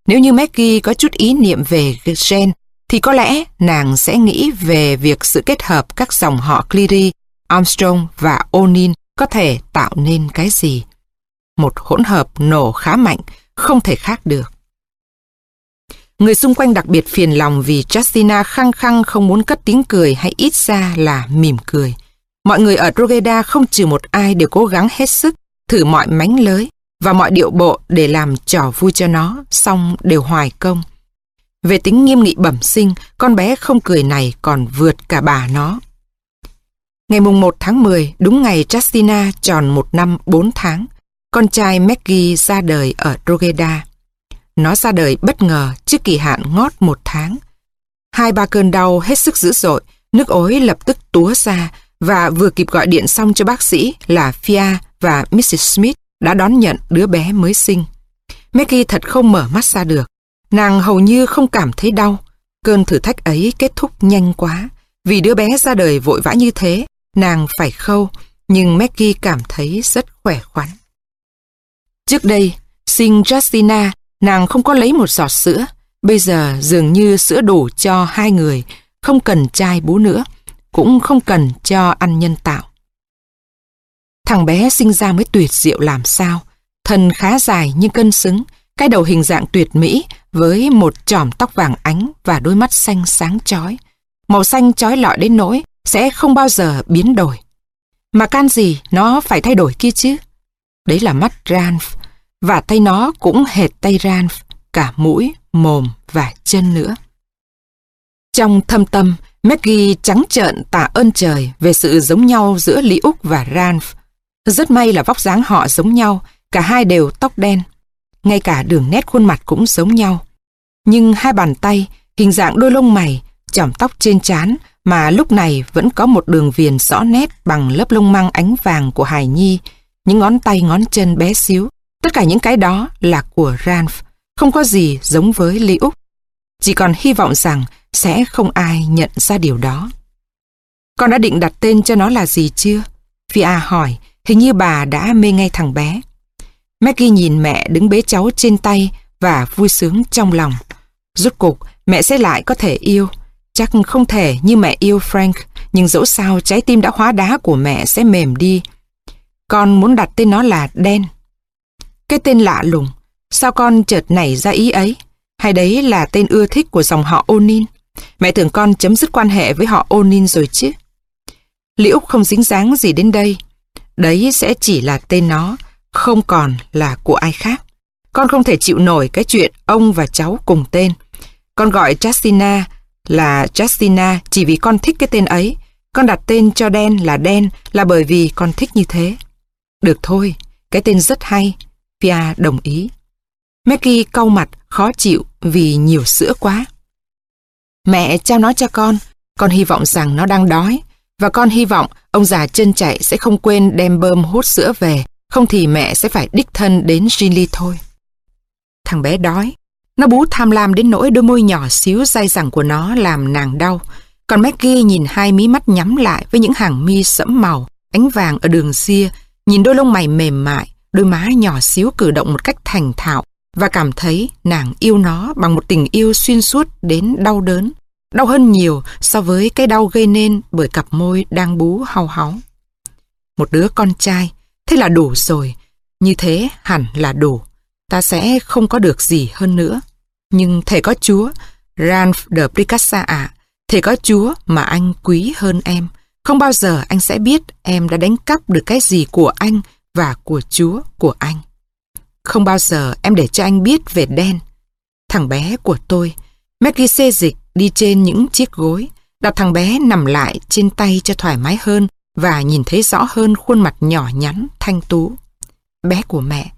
Nếu như Maggie có chút ý niệm về gen, thì có lẽ nàng sẽ nghĩ về việc sự kết hợp các dòng họ Cleary, Armstrong và O'Neill có thể tạo nên cái gì. Một hỗn hợp nổ khá mạnh, không thể khác được. Người xung quanh đặc biệt phiền lòng vì Justina khăng khăng không muốn cất tiếng cười hay ít ra là mỉm cười. Mọi người ở Drogheda không trừ một ai đều cố gắng hết sức, thử mọi mánh lới và mọi điệu bộ để làm trò vui cho nó, xong đều hoài công. Về tính nghiêm nghị bẩm sinh, con bé không cười này còn vượt cả bà nó. Ngày mùng 1 tháng 10, đúng ngày Justina tròn một năm 4 tháng, con trai Maggie ra đời ở Drogheda. Nó ra đời bất ngờ trước kỳ hạn ngót một tháng. Hai ba cơn đau hết sức dữ dội, nước ối lập tức túa ra và vừa kịp gọi điện xong cho bác sĩ là Fia và Mrs. Smith đã đón nhận đứa bé mới sinh. Maggie thật không mở mắt ra được. Nàng hầu như không cảm thấy đau. Cơn thử thách ấy kết thúc nhanh quá. Vì đứa bé ra đời vội vã như thế, nàng phải khâu, nhưng Maggie cảm thấy rất khỏe khoắn. Trước đây, sinh Justina, nàng không có lấy một giọt sữa. Bây giờ dường như sữa đủ cho hai người, không cần chai bú nữa, cũng không cần cho ăn nhân tạo. Thằng bé sinh ra mới tuyệt diệu làm sao. Thân khá dài nhưng cân xứng, cái đầu hình dạng tuyệt mỹ với một chòm tóc vàng ánh và đôi mắt xanh sáng chói. Màu xanh chói lọi đến nỗi sẽ không bao giờ biến đổi. Mà can gì nó phải thay đổi kia chứ? Đấy là mắt Ranf, và tay nó cũng hệt tay Ranf, cả mũi, mồm và chân nữa. Trong thâm tâm, Maggie trắng trợn tạ ơn trời về sự giống nhau giữa Lý Úc và Ranf. Rất may là vóc dáng họ giống nhau, cả hai đều tóc đen. Ngay cả đường nét khuôn mặt cũng giống nhau. Nhưng hai bàn tay, hình dạng đôi lông mày, chỏm tóc trên trán mà lúc này vẫn có một đường viền rõ nét bằng lớp lông măng ánh vàng của Hải Nhi, những ngón tay ngón chân bé xíu. Tất cả những cái đó là của Ranf, không có gì giống với Lý Úc. Chỉ còn hy vọng rằng sẽ không ai nhận ra điều đó. Con đã định đặt tên cho nó là gì chưa? Fia hỏi, hình như bà đã mê ngay thằng bé. Maggie nhìn mẹ đứng bế cháu trên tay và vui sướng trong lòng. Rốt cục, mẹ sẽ lại có thể yêu. Chắc không thể như mẹ yêu Frank, nhưng dẫu sao trái tim đã hóa đá của mẹ sẽ mềm đi. Con muốn đặt tên nó là Đen. Cái tên lạ lùng, sao con chợt nảy ra ý ấy? Hay đấy là tên ưa thích của dòng họ Onin? Mẹ tưởng con chấm dứt quan hệ với họ Onin rồi chứ. Liễu không dính dáng gì đến đây. Đấy sẽ chỉ là tên nó, không còn là của ai khác. Con không thể chịu nổi cái chuyện ông và cháu cùng tên. Con gọi Justina là Justina chỉ vì con thích cái tên ấy. Con đặt tên cho đen là đen là bởi vì con thích như thế. Được thôi, cái tên rất hay. Pia đồng ý. Maggie cau mặt, khó chịu vì nhiều sữa quá. Mẹ trao nó cho con, con hy vọng rằng nó đang đói. Và con hy vọng ông già chân chạy sẽ không quên đem bơm hút sữa về, không thì mẹ sẽ phải đích thân đến Jinli thôi. Thằng bé đói. Nó bú tham lam đến nỗi đôi môi nhỏ xíu dai dẳng của nó làm nàng đau. Còn Maggie nhìn hai mí mắt nhắm lại với những hàng mi sẫm màu, ánh vàng ở đường ria, nhìn đôi lông mày mềm mại, đôi má nhỏ xíu cử động một cách thành thạo và cảm thấy nàng yêu nó bằng một tình yêu xuyên suốt đến đau đớn, đau hơn nhiều so với cái đau gây nên bởi cặp môi đang bú hau háu. Một đứa con trai, thế là đủ rồi, như thế hẳn là đủ, ta sẽ không có được gì hơn nữa. Nhưng thầy có Chúa, Ralph de Pricassa ạ, thầy có Chúa mà anh quý hơn em. Không bao giờ anh sẽ biết em đã đánh cắp được cái gì của anh và của Chúa của anh. Không bao giờ em để cho anh biết về đen. Thằng bé của tôi, Maggie xê dịch đi trên những chiếc gối, đặt thằng bé nằm lại trên tay cho thoải mái hơn và nhìn thấy rõ hơn khuôn mặt nhỏ nhắn, thanh tú. Bé của mẹ,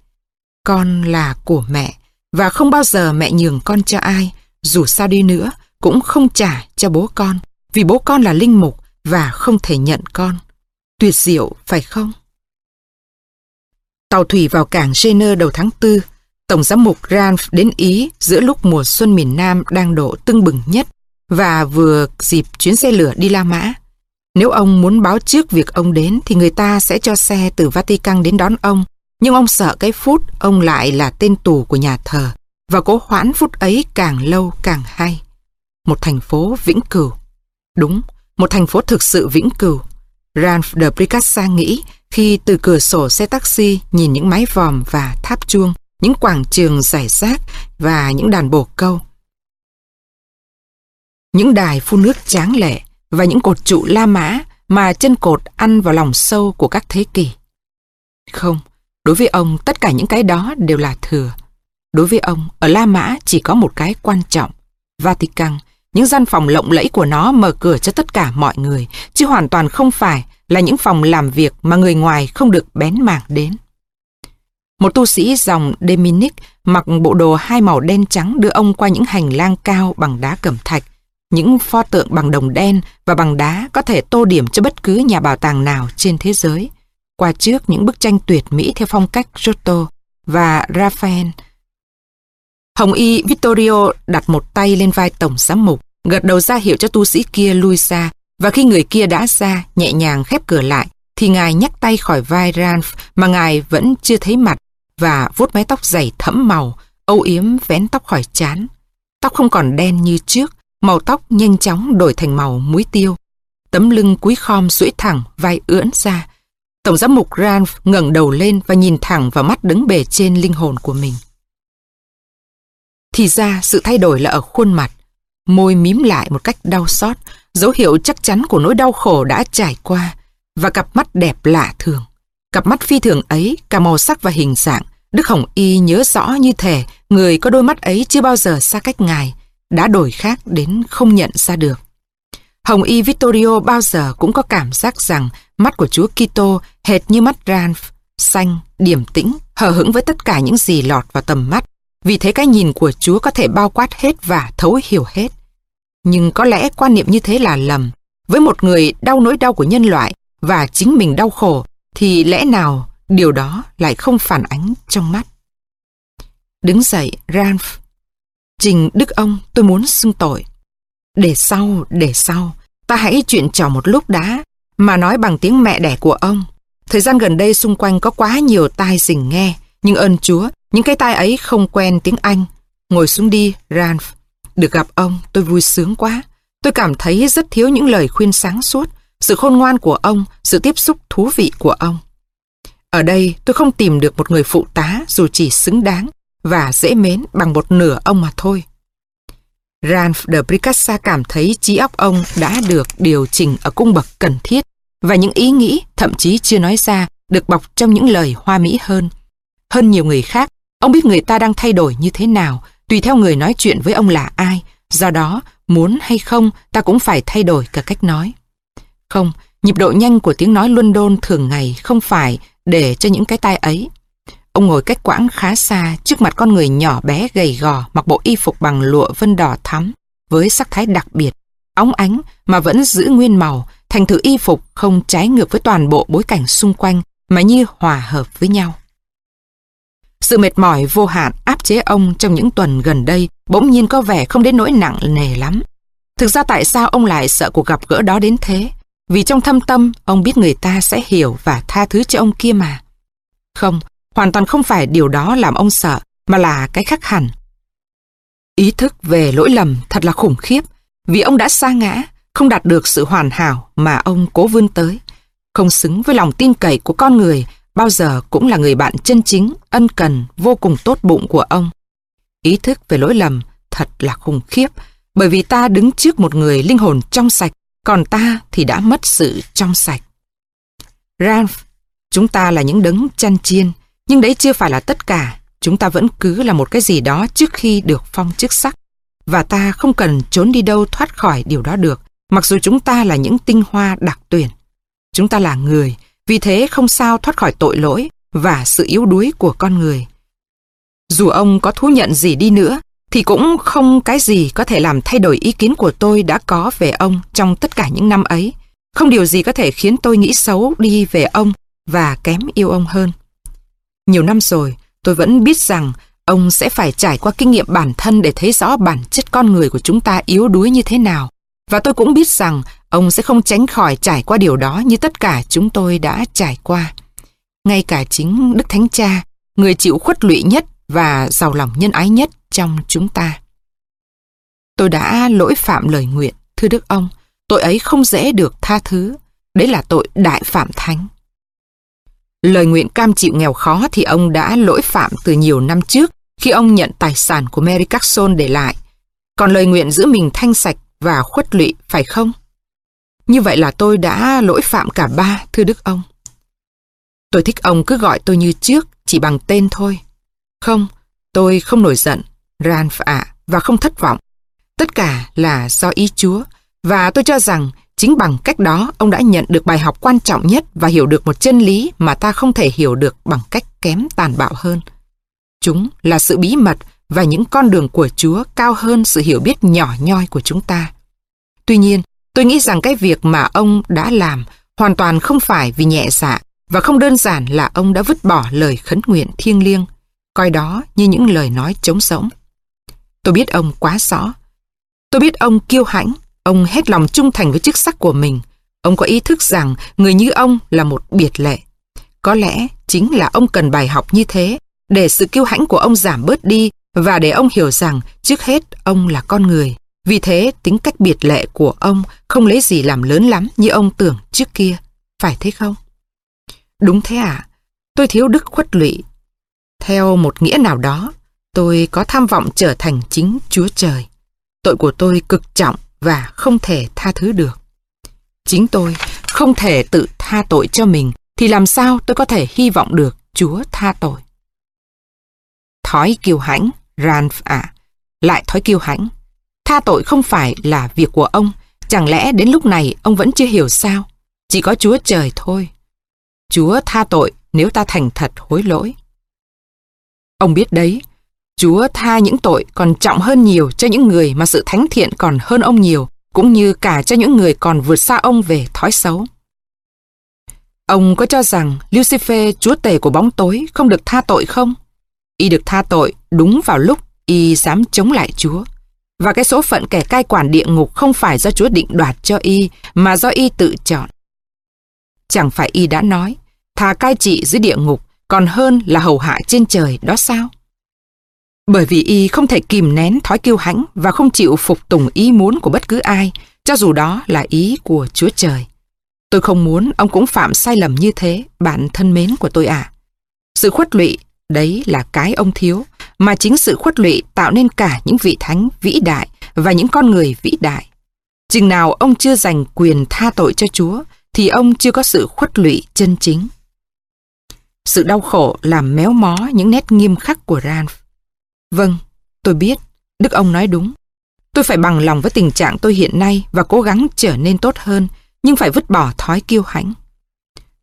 con là của mẹ và không bao giờ mẹ nhường con cho ai, dù sao đi nữa cũng không trả cho bố con, vì bố con là linh mục và không thể nhận con. Tuyệt diệu, phải không? Tàu thủy vào cảng Jenner đầu tháng 4, Tổng giám mục Ranf đến Ý giữa lúc mùa xuân miền Nam đang độ tưng bừng nhất và vừa dịp chuyến xe lửa đi La Mã. Nếu ông muốn báo trước việc ông đến thì người ta sẽ cho xe từ Vatican đến đón ông. Nhưng ông sợ cái phút ông lại là tên tù của nhà thờ và cố hoãn phút ấy càng lâu càng hay. Một thành phố vĩnh cửu. Đúng, một thành phố thực sự vĩnh cửu. Ralph de Bricassa nghĩ khi từ cửa sổ xe taxi nhìn những mái vòm và tháp chuông, những quảng trường giải rác và những đàn bồ câu. Những đài phun nước tráng lệ và những cột trụ La Mã mà chân cột ăn vào lòng sâu của các thế kỷ. Không, đối với ông tất cả những cái đó đều là thừa. Đối với ông, ở La Mã chỉ có một cái quan trọng. Vatican, những gian phòng lộng lẫy của nó mở cửa cho tất cả mọi người, chứ hoàn toàn không phải là những phòng làm việc mà người ngoài không được bén mảng đến. Một tu sĩ dòng Dominic mặc bộ đồ hai màu đen trắng đưa ông qua những hành lang cao bằng đá cẩm thạch. Những pho tượng bằng đồng đen và bằng đá có thể tô điểm cho bất cứ nhà bảo tàng nào trên thế giới. Qua trước những bức tranh tuyệt mỹ theo phong cách Giotto và Raphael. Hồng Y Vittorio đặt một tay lên vai tổng giám mục, gật đầu ra hiệu cho tu sĩ kia lui xa và khi người kia đã ra, nhẹ nhàng khép cửa lại, thì ngài nhắc tay khỏi vai Ralph mà ngài vẫn chưa thấy mặt và vuốt mái tóc dày thẫm màu, âu yếm vén tóc khỏi chán. Tóc không còn đen như trước, màu tóc nhanh chóng đổi thành màu muối tiêu. Tấm lưng cúi khom duỗi thẳng, vai ưỡn ra. Tổng giám mục Ralph ngẩng đầu lên và nhìn thẳng vào mắt đứng bề trên linh hồn của mình. Thì ra sự thay đổi là ở khuôn mặt. Môi mím lại một cách đau xót, dấu hiệu chắc chắn của nỗi đau khổ đã trải qua, và cặp mắt đẹp lạ thường. Cặp mắt phi thường ấy, cả màu sắc và hình dạng, Đức Hồng Y nhớ rõ như thể người có đôi mắt ấy chưa bao giờ xa cách ngài, đã đổi khác đến không nhận ra được. Hồng Y Vittorio bao giờ cũng có cảm giác rằng mắt của Chúa Kitô hệt như mắt Ranf, xanh, điềm tĩnh, hờ hững với tất cả những gì lọt vào tầm mắt. Vì thế cái nhìn của Chúa có thể bao quát hết và thấu hiểu hết. Nhưng có lẽ quan niệm như thế là lầm. Với một người đau nỗi đau của nhân loại và chính mình đau khổ, thì lẽ nào điều đó lại không phản ánh trong mắt? Đứng dậy, Ralph. Trình Đức ông, tôi muốn xưng tội. Để sau, để sau, ta hãy chuyện trò một lúc đã, mà nói bằng tiếng mẹ đẻ của ông. Thời gian gần đây xung quanh có quá nhiều tai rình nghe, nhưng ơn Chúa, những cái tai ấy không quen tiếng Anh. Ngồi xuống đi, Ralph. Được gặp ông, tôi vui sướng quá. Tôi cảm thấy rất thiếu những lời khuyên sáng suốt, sự khôn ngoan của ông, sự tiếp xúc thú vị của ông. Ở đây tôi không tìm được một người phụ tá dù chỉ xứng đáng và dễ mến bằng một nửa ông mà thôi. Ralph de Bricassa cảm thấy trí óc ông đã được điều chỉnh ở cung bậc cần thiết và những ý nghĩ, thậm chí chưa nói ra, được bọc trong những lời hoa mỹ hơn. Hơn nhiều người khác, ông biết người ta đang thay đổi như thế nào, tùy theo người nói chuyện với ông là ai. Do đó, muốn hay không, ta cũng phải thay đổi cả cách nói. Không, nhịp độ nhanh của tiếng nói London thường ngày không phải để cho những cái tai ấy. Ông ngồi cách quãng khá xa trước mặt con người nhỏ bé gầy gò mặc bộ y phục bằng lụa vân đỏ thắm với sắc thái đặc biệt, óng ánh mà vẫn giữ nguyên màu, thành thử y phục không trái ngược với toàn bộ bối cảnh xung quanh mà như hòa hợp với nhau. Sự mệt mỏi vô hạn áp chế ông trong những tuần gần đây bỗng nhiên có vẻ không đến nỗi nặng nề lắm. Thực ra tại sao ông lại sợ cuộc gặp gỡ đó đến thế? Vì trong thâm tâm, ông biết người ta sẽ hiểu và tha thứ cho ông kia mà. Không, hoàn toàn không phải điều đó làm ông sợ, mà là cái khác hẳn. Ý thức về lỗi lầm thật là khủng khiếp, vì ông đã sa ngã, không đạt được sự hoàn hảo mà ông cố vươn tới. Không xứng với lòng tin cậy của con người, bao giờ cũng là người bạn chân chính, ân cần, vô cùng tốt bụng của ông. Ý thức về lỗi lầm thật là khủng khiếp, bởi vì ta đứng trước một người linh hồn trong sạch, còn ta thì đã mất sự trong sạch. Ralph, chúng ta là những đấng chăn chiên, nhưng đấy chưa phải là tất cả. Chúng ta vẫn cứ là một cái gì đó trước khi được phong chức sắc. Và ta không cần trốn đi đâu thoát khỏi điều đó được, mặc dù chúng ta là những tinh hoa đặc tuyển. Chúng ta là người, vì thế không sao thoát khỏi tội lỗi và sự yếu đuối của con người. Dù ông có thú nhận gì đi nữa, thì cũng không cái gì có thể làm thay đổi ý kiến của tôi đã có về ông trong tất cả những năm ấy. Không điều gì có thể khiến tôi nghĩ xấu đi về ông và kém yêu ông hơn. Nhiều năm rồi, tôi vẫn biết rằng ông sẽ phải trải qua kinh nghiệm bản thân để thấy rõ bản chất con người của chúng ta yếu đuối như thế nào. Và tôi cũng biết rằng ông sẽ không tránh khỏi trải qua điều đó như tất cả chúng tôi đã trải qua. Ngay cả chính Đức Thánh Cha, người chịu khuất lụy nhất và giàu lòng nhân ái nhất trong chúng ta. Tôi đã lỗi phạm lời nguyện, thưa Đức ông, tội ấy không dễ được tha thứ, đấy là tội đại phạm thánh. Lời nguyện cam chịu nghèo khó thì ông đã lỗi phạm từ nhiều năm trước khi ông nhận tài sản của Mary Carson để lại. Còn lời nguyện giữ mình thanh sạch và khuất lụy phải không? Như vậy là tôi đã lỗi phạm cả ba, thưa Đức ông. Tôi thích ông cứ gọi tôi như trước, chỉ bằng tên thôi. Không, tôi không nổi giận, Ralph ạ, và không thất vọng. Tất cả là do ý Chúa, và tôi cho rằng chính bằng cách đó ông đã nhận được bài học quan trọng nhất và hiểu được một chân lý mà ta không thể hiểu được bằng cách kém tàn bạo hơn. Chúng là sự bí mật và những con đường của Chúa cao hơn sự hiểu biết nhỏ nhoi của chúng ta. Tuy nhiên, tôi nghĩ rằng cái việc mà ông đã làm hoàn toàn không phải vì nhẹ dạ và không đơn giản là ông đã vứt bỏ lời khấn nguyện thiêng liêng, coi đó như những lời nói trống rỗng Tôi biết ông quá rõ. Tôi biết ông kiêu hãnh, ông hết lòng trung thành với chức sắc của mình. Ông có ý thức rằng người như ông là một biệt lệ. Có lẽ chính là ông cần bài học như thế để sự kiêu hãnh của ông giảm bớt đi và để ông hiểu rằng trước hết ông là con người. Vì thế tính cách biệt lệ của ông không lấy gì làm lớn lắm như ông tưởng trước kia. Phải thế không? Đúng thế à? Tôi thiếu đức khuất lụy. Theo một nghĩa nào đó, tôi có tham vọng trở thành chính Chúa Trời. Tội của tôi cực trọng và không thể tha thứ được. Chính tôi không thể tự tha tội cho mình thì làm sao tôi có thể hy vọng được Chúa tha tội. Thói kiêu hãnh, Ranf à, lại thói kiêu hãnh. Tha tội không phải là việc của ông, chẳng lẽ đến lúc này ông vẫn chưa hiểu sao? Chỉ có Chúa Trời thôi. Chúa tha tội nếu ta thành thật hối lỗi. Ông biết đấy, Chúa tha những tội còn trọng hơn nhiều cho những người mà sự thánh thiện còn hơn ông nhiều, cũng như cả cho những người còn vượt xa ông về thói xấu. Ông có cho rằng Lucifer, chúa tể của bóng tối, không được tha tội không? Y được tha tội đúng vào lúc Y dám chống lại Chúa. Và cái số phận kẻ cai quản địa ngục không phải do Chúa định đoạt cho Y, mà do Y tự chọn. Chẳng phải Y đã nói, thà cai trị dưới địa ngục còn hơn là hầu hạ trên trời đó sao? Bởi vì y không thể kìm nén thói kiêu hãnh và không chịu phục tùng ý muốn của bất cứ ai, cho dù đó là ý của Chúa Trời. Tôi không muốn ông cũng phạm sai lầm như thế, bạn thân mến của tôi ạ. Sự khuất lụy, đấy là cái ông thiếu, mà chính sự khuất lụy tạo nên cả những vị thánh vĩ đại và những con người vĩ đại. Chừng nào ông chưa dành quyền tha tội cho Chúa, thì ông chưa có sự khuất lụy chân chính. Sự đau khổ làm méo mó những nét nghiêm khắc của Ranf. Vâng, tôi biết, Đức ông nói đúng. Tôi phải bằng lòng với tình trạng tôi hiện nay và cố gắng trở nên tốt hơn, nhưng phải vứt bỏ thói kiêu hãnh.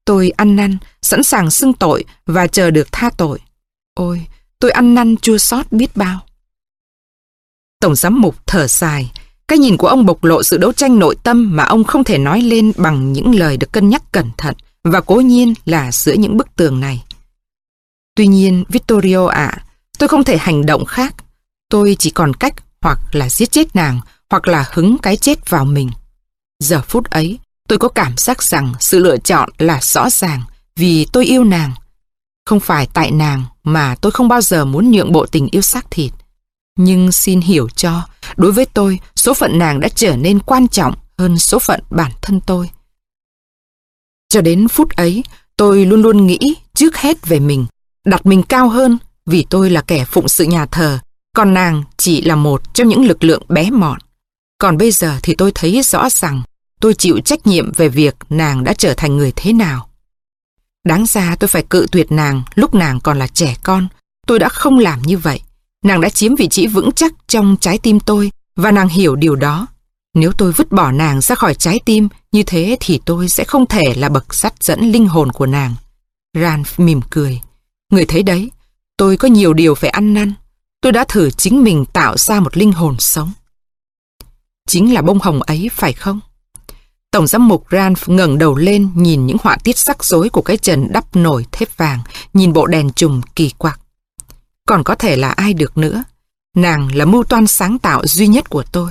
Tôi ăn năn, sẵn sàng xưng tội và chờ được tha tội. Ôi, tôi ăn năn chua xót biết bao. Tổng giám mục thở dài, cái nhìn của ông bộc lộ sự đấu tranh nội tâm mà ông không thể nói lên bằng những lời được cân nhắc cẩn thận và cố nhiên là giữa những bức tường này. Tuy nhiên, Vittorio ạ, tôi không thể hành động khác. Tôi chỉ còn cách hoặc là giết chết nàng hoặc là hứng cái chết vào mình. Giờ phút ấy, tôi có cảm giác rằng sự lựa chọn là rõ ràng vì tôi yêu nàng. Không phải tại nàng mà tôi không bao giờ muốn nhượng bộ tình yêu xác thịt. Nhưng xin hiểu cho, đối với tôi, số phận nàng đã trở nên quan trọng hơn số phận bản thân tôi. Cho đến phút ấy, tôi luôn luôn nghĩ trước hết về mình, đặt mình cao hơn vì tôi là kẻ phụng sự nhà thờ, còn nàng chỉ là một trong những lực lượng bé mọn. Còn bây giờ thì tôi thấy rõ rằng tôi chịu trách nhiệm về việc nàng đã trở thành người thế nào. Đáng ra tôi phải cự tuyệt nàng lúc nàng còn là trẻ con. Tôi đã không làm như vậy. Nàng đã chiếm vị trí vững chắc trong trái tim tôi và nàng hiểu điều đó. Nếu tôi vứt bỏ nàng ra khỏi trái tim, như thế thì tôi sẽ không thể là bậc dắt dẫn linh hồn của nàng. Ranf mỉm cười. Người thấy đấy, tôi có nhiều điều phải ăn năn. Tôi đã thử chính mình tạo ra một linh hồn sống. Chính là bông hồng ấy phải không? Tổng giám mục Ranf ngẩng đầu lên nhìn những họa tiết sắc rối của cái trần đắp nổi thép vàng, nhìn bộ đèn trùm kỳ quặc. Còn có thể là ai được nữa? Nàng là mưu toan sáng tạo duy nhất của tôi.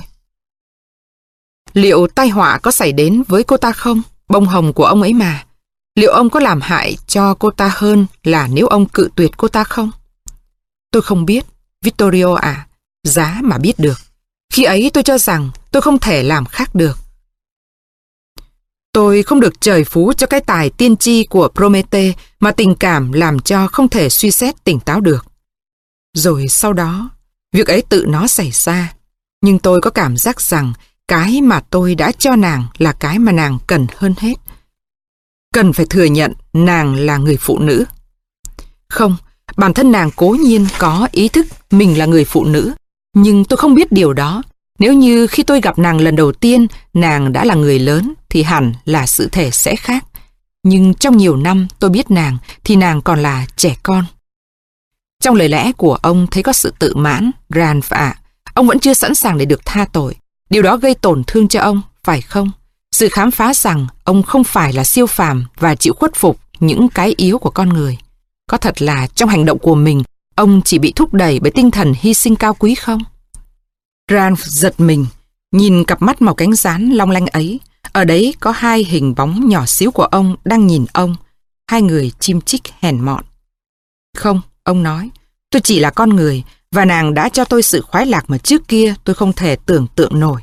Liệu tai họa có xảy đến với cô ta không? Bông hồng của ông ấy mà. Liệu ông có làm hại cho cô ta hơn là nếu ông cự tuyệt cô ta không? Tôi không biết, Vittorio à, giá mà biết được. Khi ấy tôi cho rằng tôi không thể làm khác được. Tôi không được trời phú cho cái tài tiên tri của Promete mà tình cảm làm cho không thể suy xét tỉnh táo được. Rồi sau đó, việc ấy tự nó xảy ra. Nhưng tôi có cảm giác rằng cái mà tôi đã cho nàng là cái mà nàng cần hơn hết. Cần phải thừa nhận nàng là người phụ nữ. Không, bản thân nàng cố nhiên có ý thức mình là người phụ nữ, nhưng tôi không biết điều đó. Nếu như khi tôi gặp nàng lần đầu tiên, nàng đã là người lớn, thì hẳn là sự thể sẽ khác. Nhưng trong nhiều năm tôi biết nàng, thì nàng còn là trẻ con. Trong lời lẽ của ông thấy có sự tự mãn, ràn phạ Ông vẫn chưa sẵn sàng để được tha tội. Điều đó gây tổn thương cho ông, phải không? Sự khám phá rằng ông không phải là siêu phàm và chịu khuất phục những cái yếu của con người. Có thật là trong hành động của mình, ông chỉ bị thúc đẩy bởi tinh thần hy sinh cao quý không? Ralph giật mình, nhìn cặp mắt màu cánh rán long lanh ấy. Ở đấy có hai hình bóng nhỏ xíu của ông đang nhìn ông. Hai người chim chích hèn mọn. Không, ông nói, tôi chỉ là con người và nàng đã cho tôi sự khoái lạc mà trước kia tôi không thể tưởng tượng nổi.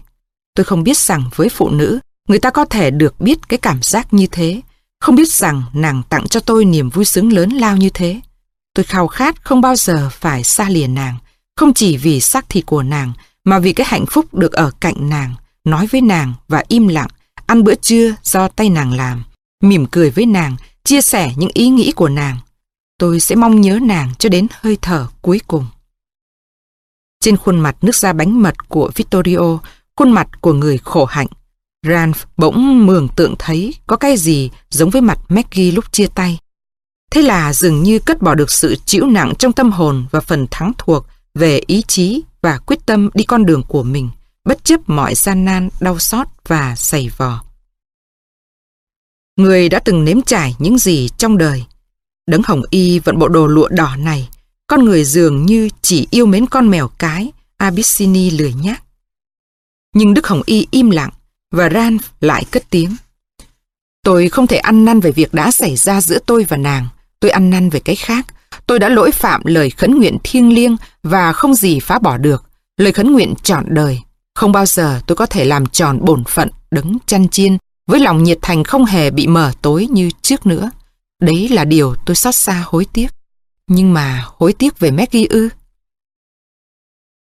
Tôi không biết rằng với phụ nữ, người ta có thể được biết cái cảm giác như thế. Không biết rằng nàng tặng cho tôi niềm vui sướng lớn lao như thế. Tôi khao khát không bao giờ phải xa lìa nàng, không chỉ vì xác thịt của nàng, mà vì cái hạnh phúc được ở cạnh nàng, nói với nàng và im lặng, ăn bữa trưa do tay nàng làm, mỉm cười với nàng, chia sẻ những ý nghĩ của nàng. Tôi sẽ mong nhớ nàng cho đến hơi thở cuối cùng. Trên khuôn mặt nước da bánh mật của Vittorio, khuôn mặt của người khổ hạnh, Ralph bỗng mường tượng thấy có cái gì giống với mặt Maggie lúc chia tay. Thế là dường như cất bỏ được sự chịu nặng trong tâm hồn và phần thắng thuộc về ý chí và quyết tâm đi con đường của mình, bất chấp mọi gian nan, đau xót và sầy vò. Người đã từng nếm trải những gì trong đời. Đấng hồng y vận bộ đồ lụa đỏ này, con người dường như chỉ yêu mến con mèo cái, Abyssini lười nhác. Nhưng Đức Hồng Y im lặng và Ran lại cất tiếng. Tôi không thể ăn năn về việc đã xảy ra giữa tôi và nàng. Tôi ăn năn về cái khác. Tôi đã lỗi phạm lời khấn nguyện thiêng liêng và không gì phá bỏ được. Lời khấn nguyện trọn đời. Không bao giờ tôi có thể làm tròn bổn phận đứng chăn chiên với lòng nhiệt thành không hề bị mờ tối như trước nữa. Đấy là điều tôi xót xa hối tiếc. Nhưng mà hối tiếc về Maggie ư?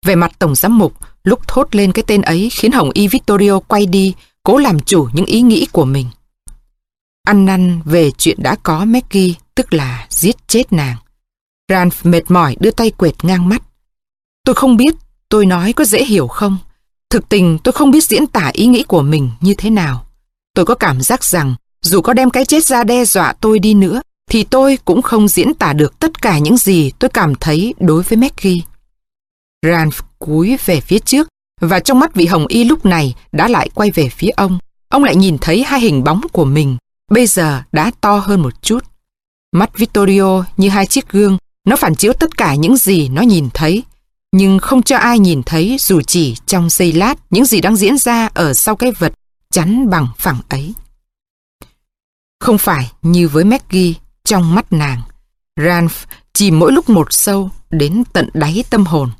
Về mặt Tổng Giám Mục, lúc thốt lên cái tên ấy khiến Hồng Y Vittorio quay đi, cố làm chủ những ý nghĩ của mình. Ăn năn về chuyện đã có Maggie, tức là giết chết nàng. Ralph mệt mỏi đưa tay quệt ngang mắt. Tôi không biết tôi nói có dễ hiểu không. Thực tình tôi không biết diễn tả ý nghĩ của mình như thế nào. Tôi có cảm giác rằng dù có đem cái chết ra đe dọa tôi đi nữa, thì tôi cũng không diễn tả được tất cả những gì tôi cảm thấy đối với Maggie. Ralph cúi về phía trước và trong mắt vị hồng y lúc này đã lại quay về phía ông. Ông lại nhìn thấy hai hình bóng của mình, bây giờ đã to hơn một chút. Mắt Vittorio như hai chiếc gương, nó phản chiếu tất cả những gì nó nhìn thấy, nhưng không cho ai nhìn thấy dù chỉ trong giây lát những gì đang diễn ra ở sau cái vật chắn bằng phẳng ấy. Không phải như với Maggie trong mắt nàng, Ralph chỉ mỗi lúc một sâu đến tận đáy tâm hồn.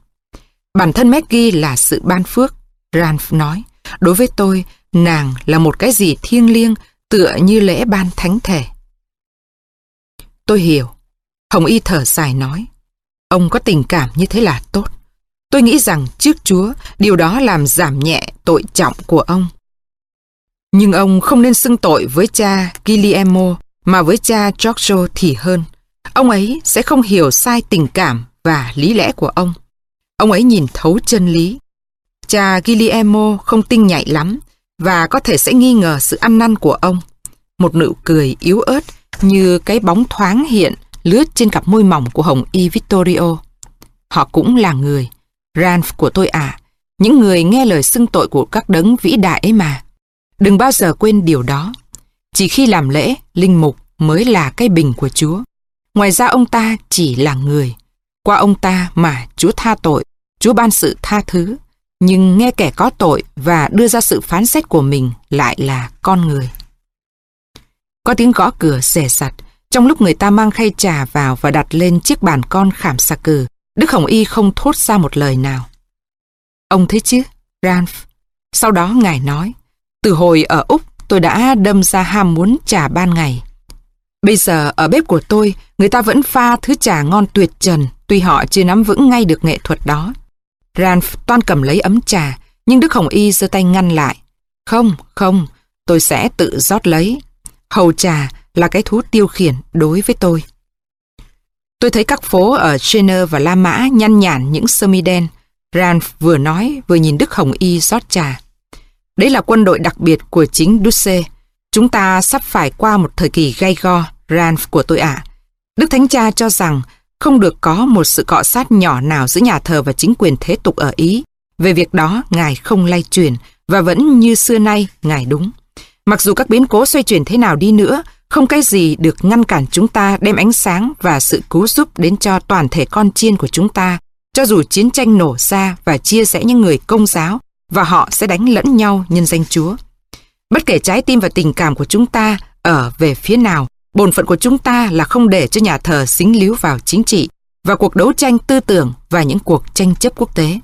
Bản thân Maggie là sự ban phước, Ralph nói. Đối với tôi, nàng là một cái gì thiêng liêng tựa như lễ ban thánh thể. Tôi hiểu. Hồng Y thở dài nói. Ông có tình cảm như thế là tốt. Tôi nghĩ rằng trước Chúa, điều đó làm giảm nhẹ tội trọng của ông. Nhưng ông không nên xưng tội với cha Guillermo mà với cha Giorgio thì hơn. Ông ấy sẽ không hiểu sai tình cảm và lý lẽ của ông. Ông ấy nhìn thấu chân lý. Cha Guillermo không tinh nhạy lắm và có thể sẽ nghi ngờ sự ăn năn của ông. Một nụ cười yếu ớt như cái bóng thoáng hiện lướt trên cặp môi mỏng của Hồng Y Vittorio. Họ cũng là người. Ranf của tôi à, những người nghe lời xưng tội của các đấng vĩ đại ấy mà. Đừng bao giờ quên điều đó. Chỉ khi làm lễ, linh mục mới là cái bình của Chúa. Ngoài ra ông ta chỉ là người. Qua ông ta mà Chúa tha tội Chúa ban sự tha thứ. nhưng nghe kẻ có tội và đưa ra sự phán xét của mình lại là con người. Có tiếng gõ cửa xẻ sặt, trong lúc người ta mang khay trà vào và đặt lên chiếc bàn con khảm xà cừ, Đức Hồng Y không thốt ra một lời nào. Ông thấy chứ, Ranf. Sau đó ngài nói, từ hồi ở Úc tôi đã đâm ra ham muốn trà ban ngày. Bây giờ ở bếp của tôi, người ta vẫn pha thứ trà ngon tuyệt trần, tuy họ chưa nắm vững ngay được nghệ thuật đó. Ralph toan cầm lấy ấm trà, nhưng Đức Hồng Y giơ tay ngăn lại. Không, không, tôi sẽ tự rót lấy. Hầu trà là cái thú tiêu khiển đối với tôi. Tôi thấy các phố ở Jenner và La Mã nhăn nhản những sơ mi đen. Ralph vừa nói vừa nhìn Đức Hồng Y rót trà. Đấy là quân đội đặc biệt của chính Duce. Chúng ta sắp phải qua một thời kỳ gay go, Ralph của tôi ạ. Đức Thánh Cha cho rằng không được có một sự cọ sát nhỏ nào giữa nhà thờ và chính quyền thế tục ở Ý. Về việc đó, Ngài không lay chuyển và vẫn như xưa nay, Ngài đúng. Mặc dù các biến cố xoay chuyển thế nào đi nữa, không cái gì được ngăn cản chúng ta đem ánh sáng và sự cứu giúp đến cho toàn thể con chiên của chúng ta, cho dù chiến tranh nổ ra và chia rẽ những người công giáo, và họ sẽ đánh lẫn nhau nhân danh Chúa. Bất kể trái tim và tình cảm của chúng ta ở về phía nào, bổn phận của chúng ta là không để cho nhà thờ xính líu vào chính trị và cuộc đấu tranh tư tưởng và những cuộc tranh chấp quốc tế.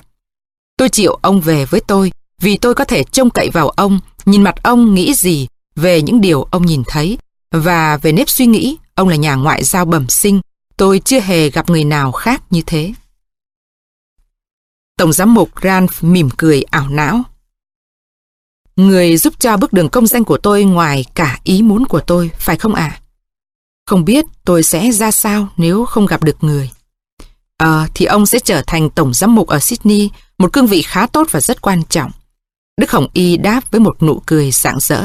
Tôi chịu ông về với tôi vì tôi có thể trông cậy vào ông, nhìn mặt ông nghĩ gì về những điều ông nhìn thấy và về nếp suy nghĩ, ông là nhà ngoại giao bẩm sinh, tôi chưa hề gặp người nào khác như thế. Tổng giám mục Ranf mỉm cười ảo não. Người giúp cho bước đường công danh của tôi ngoài cả ý muốn của tôi, phải không ạ? Không biết tôi sẽ ra sao nếu không gặp được người. Ờ, thì ông sẽ trở thành tổng giám mục ở Sydney, một cương vị khá tốt và rất quan trọng. Đức Hồng Y đáp với một nụ cười sảng rỡ.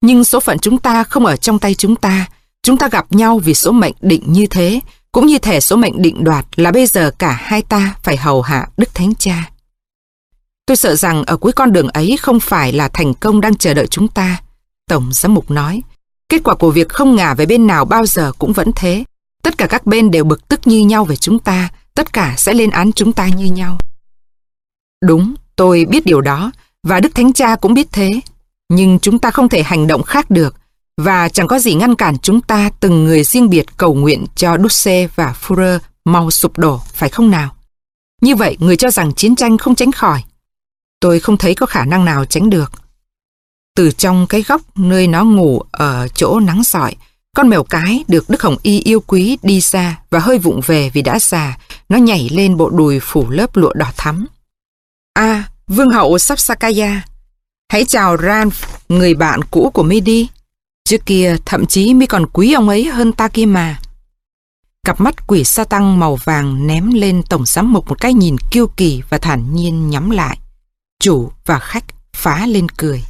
Nhưng số phận chúng ta không ở trong tay chúng ta. Chúng ta gặp nhau vì số mệnh định như thế, cũng như thể số mệnh định đoạt là bây giờ cả hai ta phải hầu hạ Đức Thánh Cha. Tôi sợ rằng ở cuối con đường ấy không phải là thành công đang chờ đợi chúng ta. Tổng giám mục nói, kết quả của việc không ngả về bên nào bao giờ cũng vẫn thế. Tất cả các bên đều bực tức như nhau về chúng ta, tất cả sẽ lên án chúng ta như nhau. Đúng, tôi biết điều đó, và Đức Thánh Cha cũng biết thế. Nhưng chúng ta không thể hành động khác được, và chẳng có gì ngăn cản chúng ta từng người riêng biệt cầu nguyện cho Duce và Führer mau sụp đổ, phải không nào? Như vậy, người cho rằng chiến tranh không tránh khỏi. Tôi không thấy có khả năng nào tránh được. Từ trong cái góc nơi nó ngủ ở chỗ nắng sỏi, con mèo cái được Đức Hồng Y yêu quý đi xa và hơi vụng về vì đã già, nó nhảy lên bộ đùi phủ lớp lụa đỏ thắm. À, Vương hậu Sapsakaya, hãy chào ran người bạn cũ của Midi. Trước kia thậm chí mi còn quý ông ấy hơn ta kia mà. Cặp mắt quỷ sa tăng màu vàng ném lên tổng giám mục một cái nhìn kiêu kỳ và thản nhiên nhắm lại. Chủ và khách phá lên cười.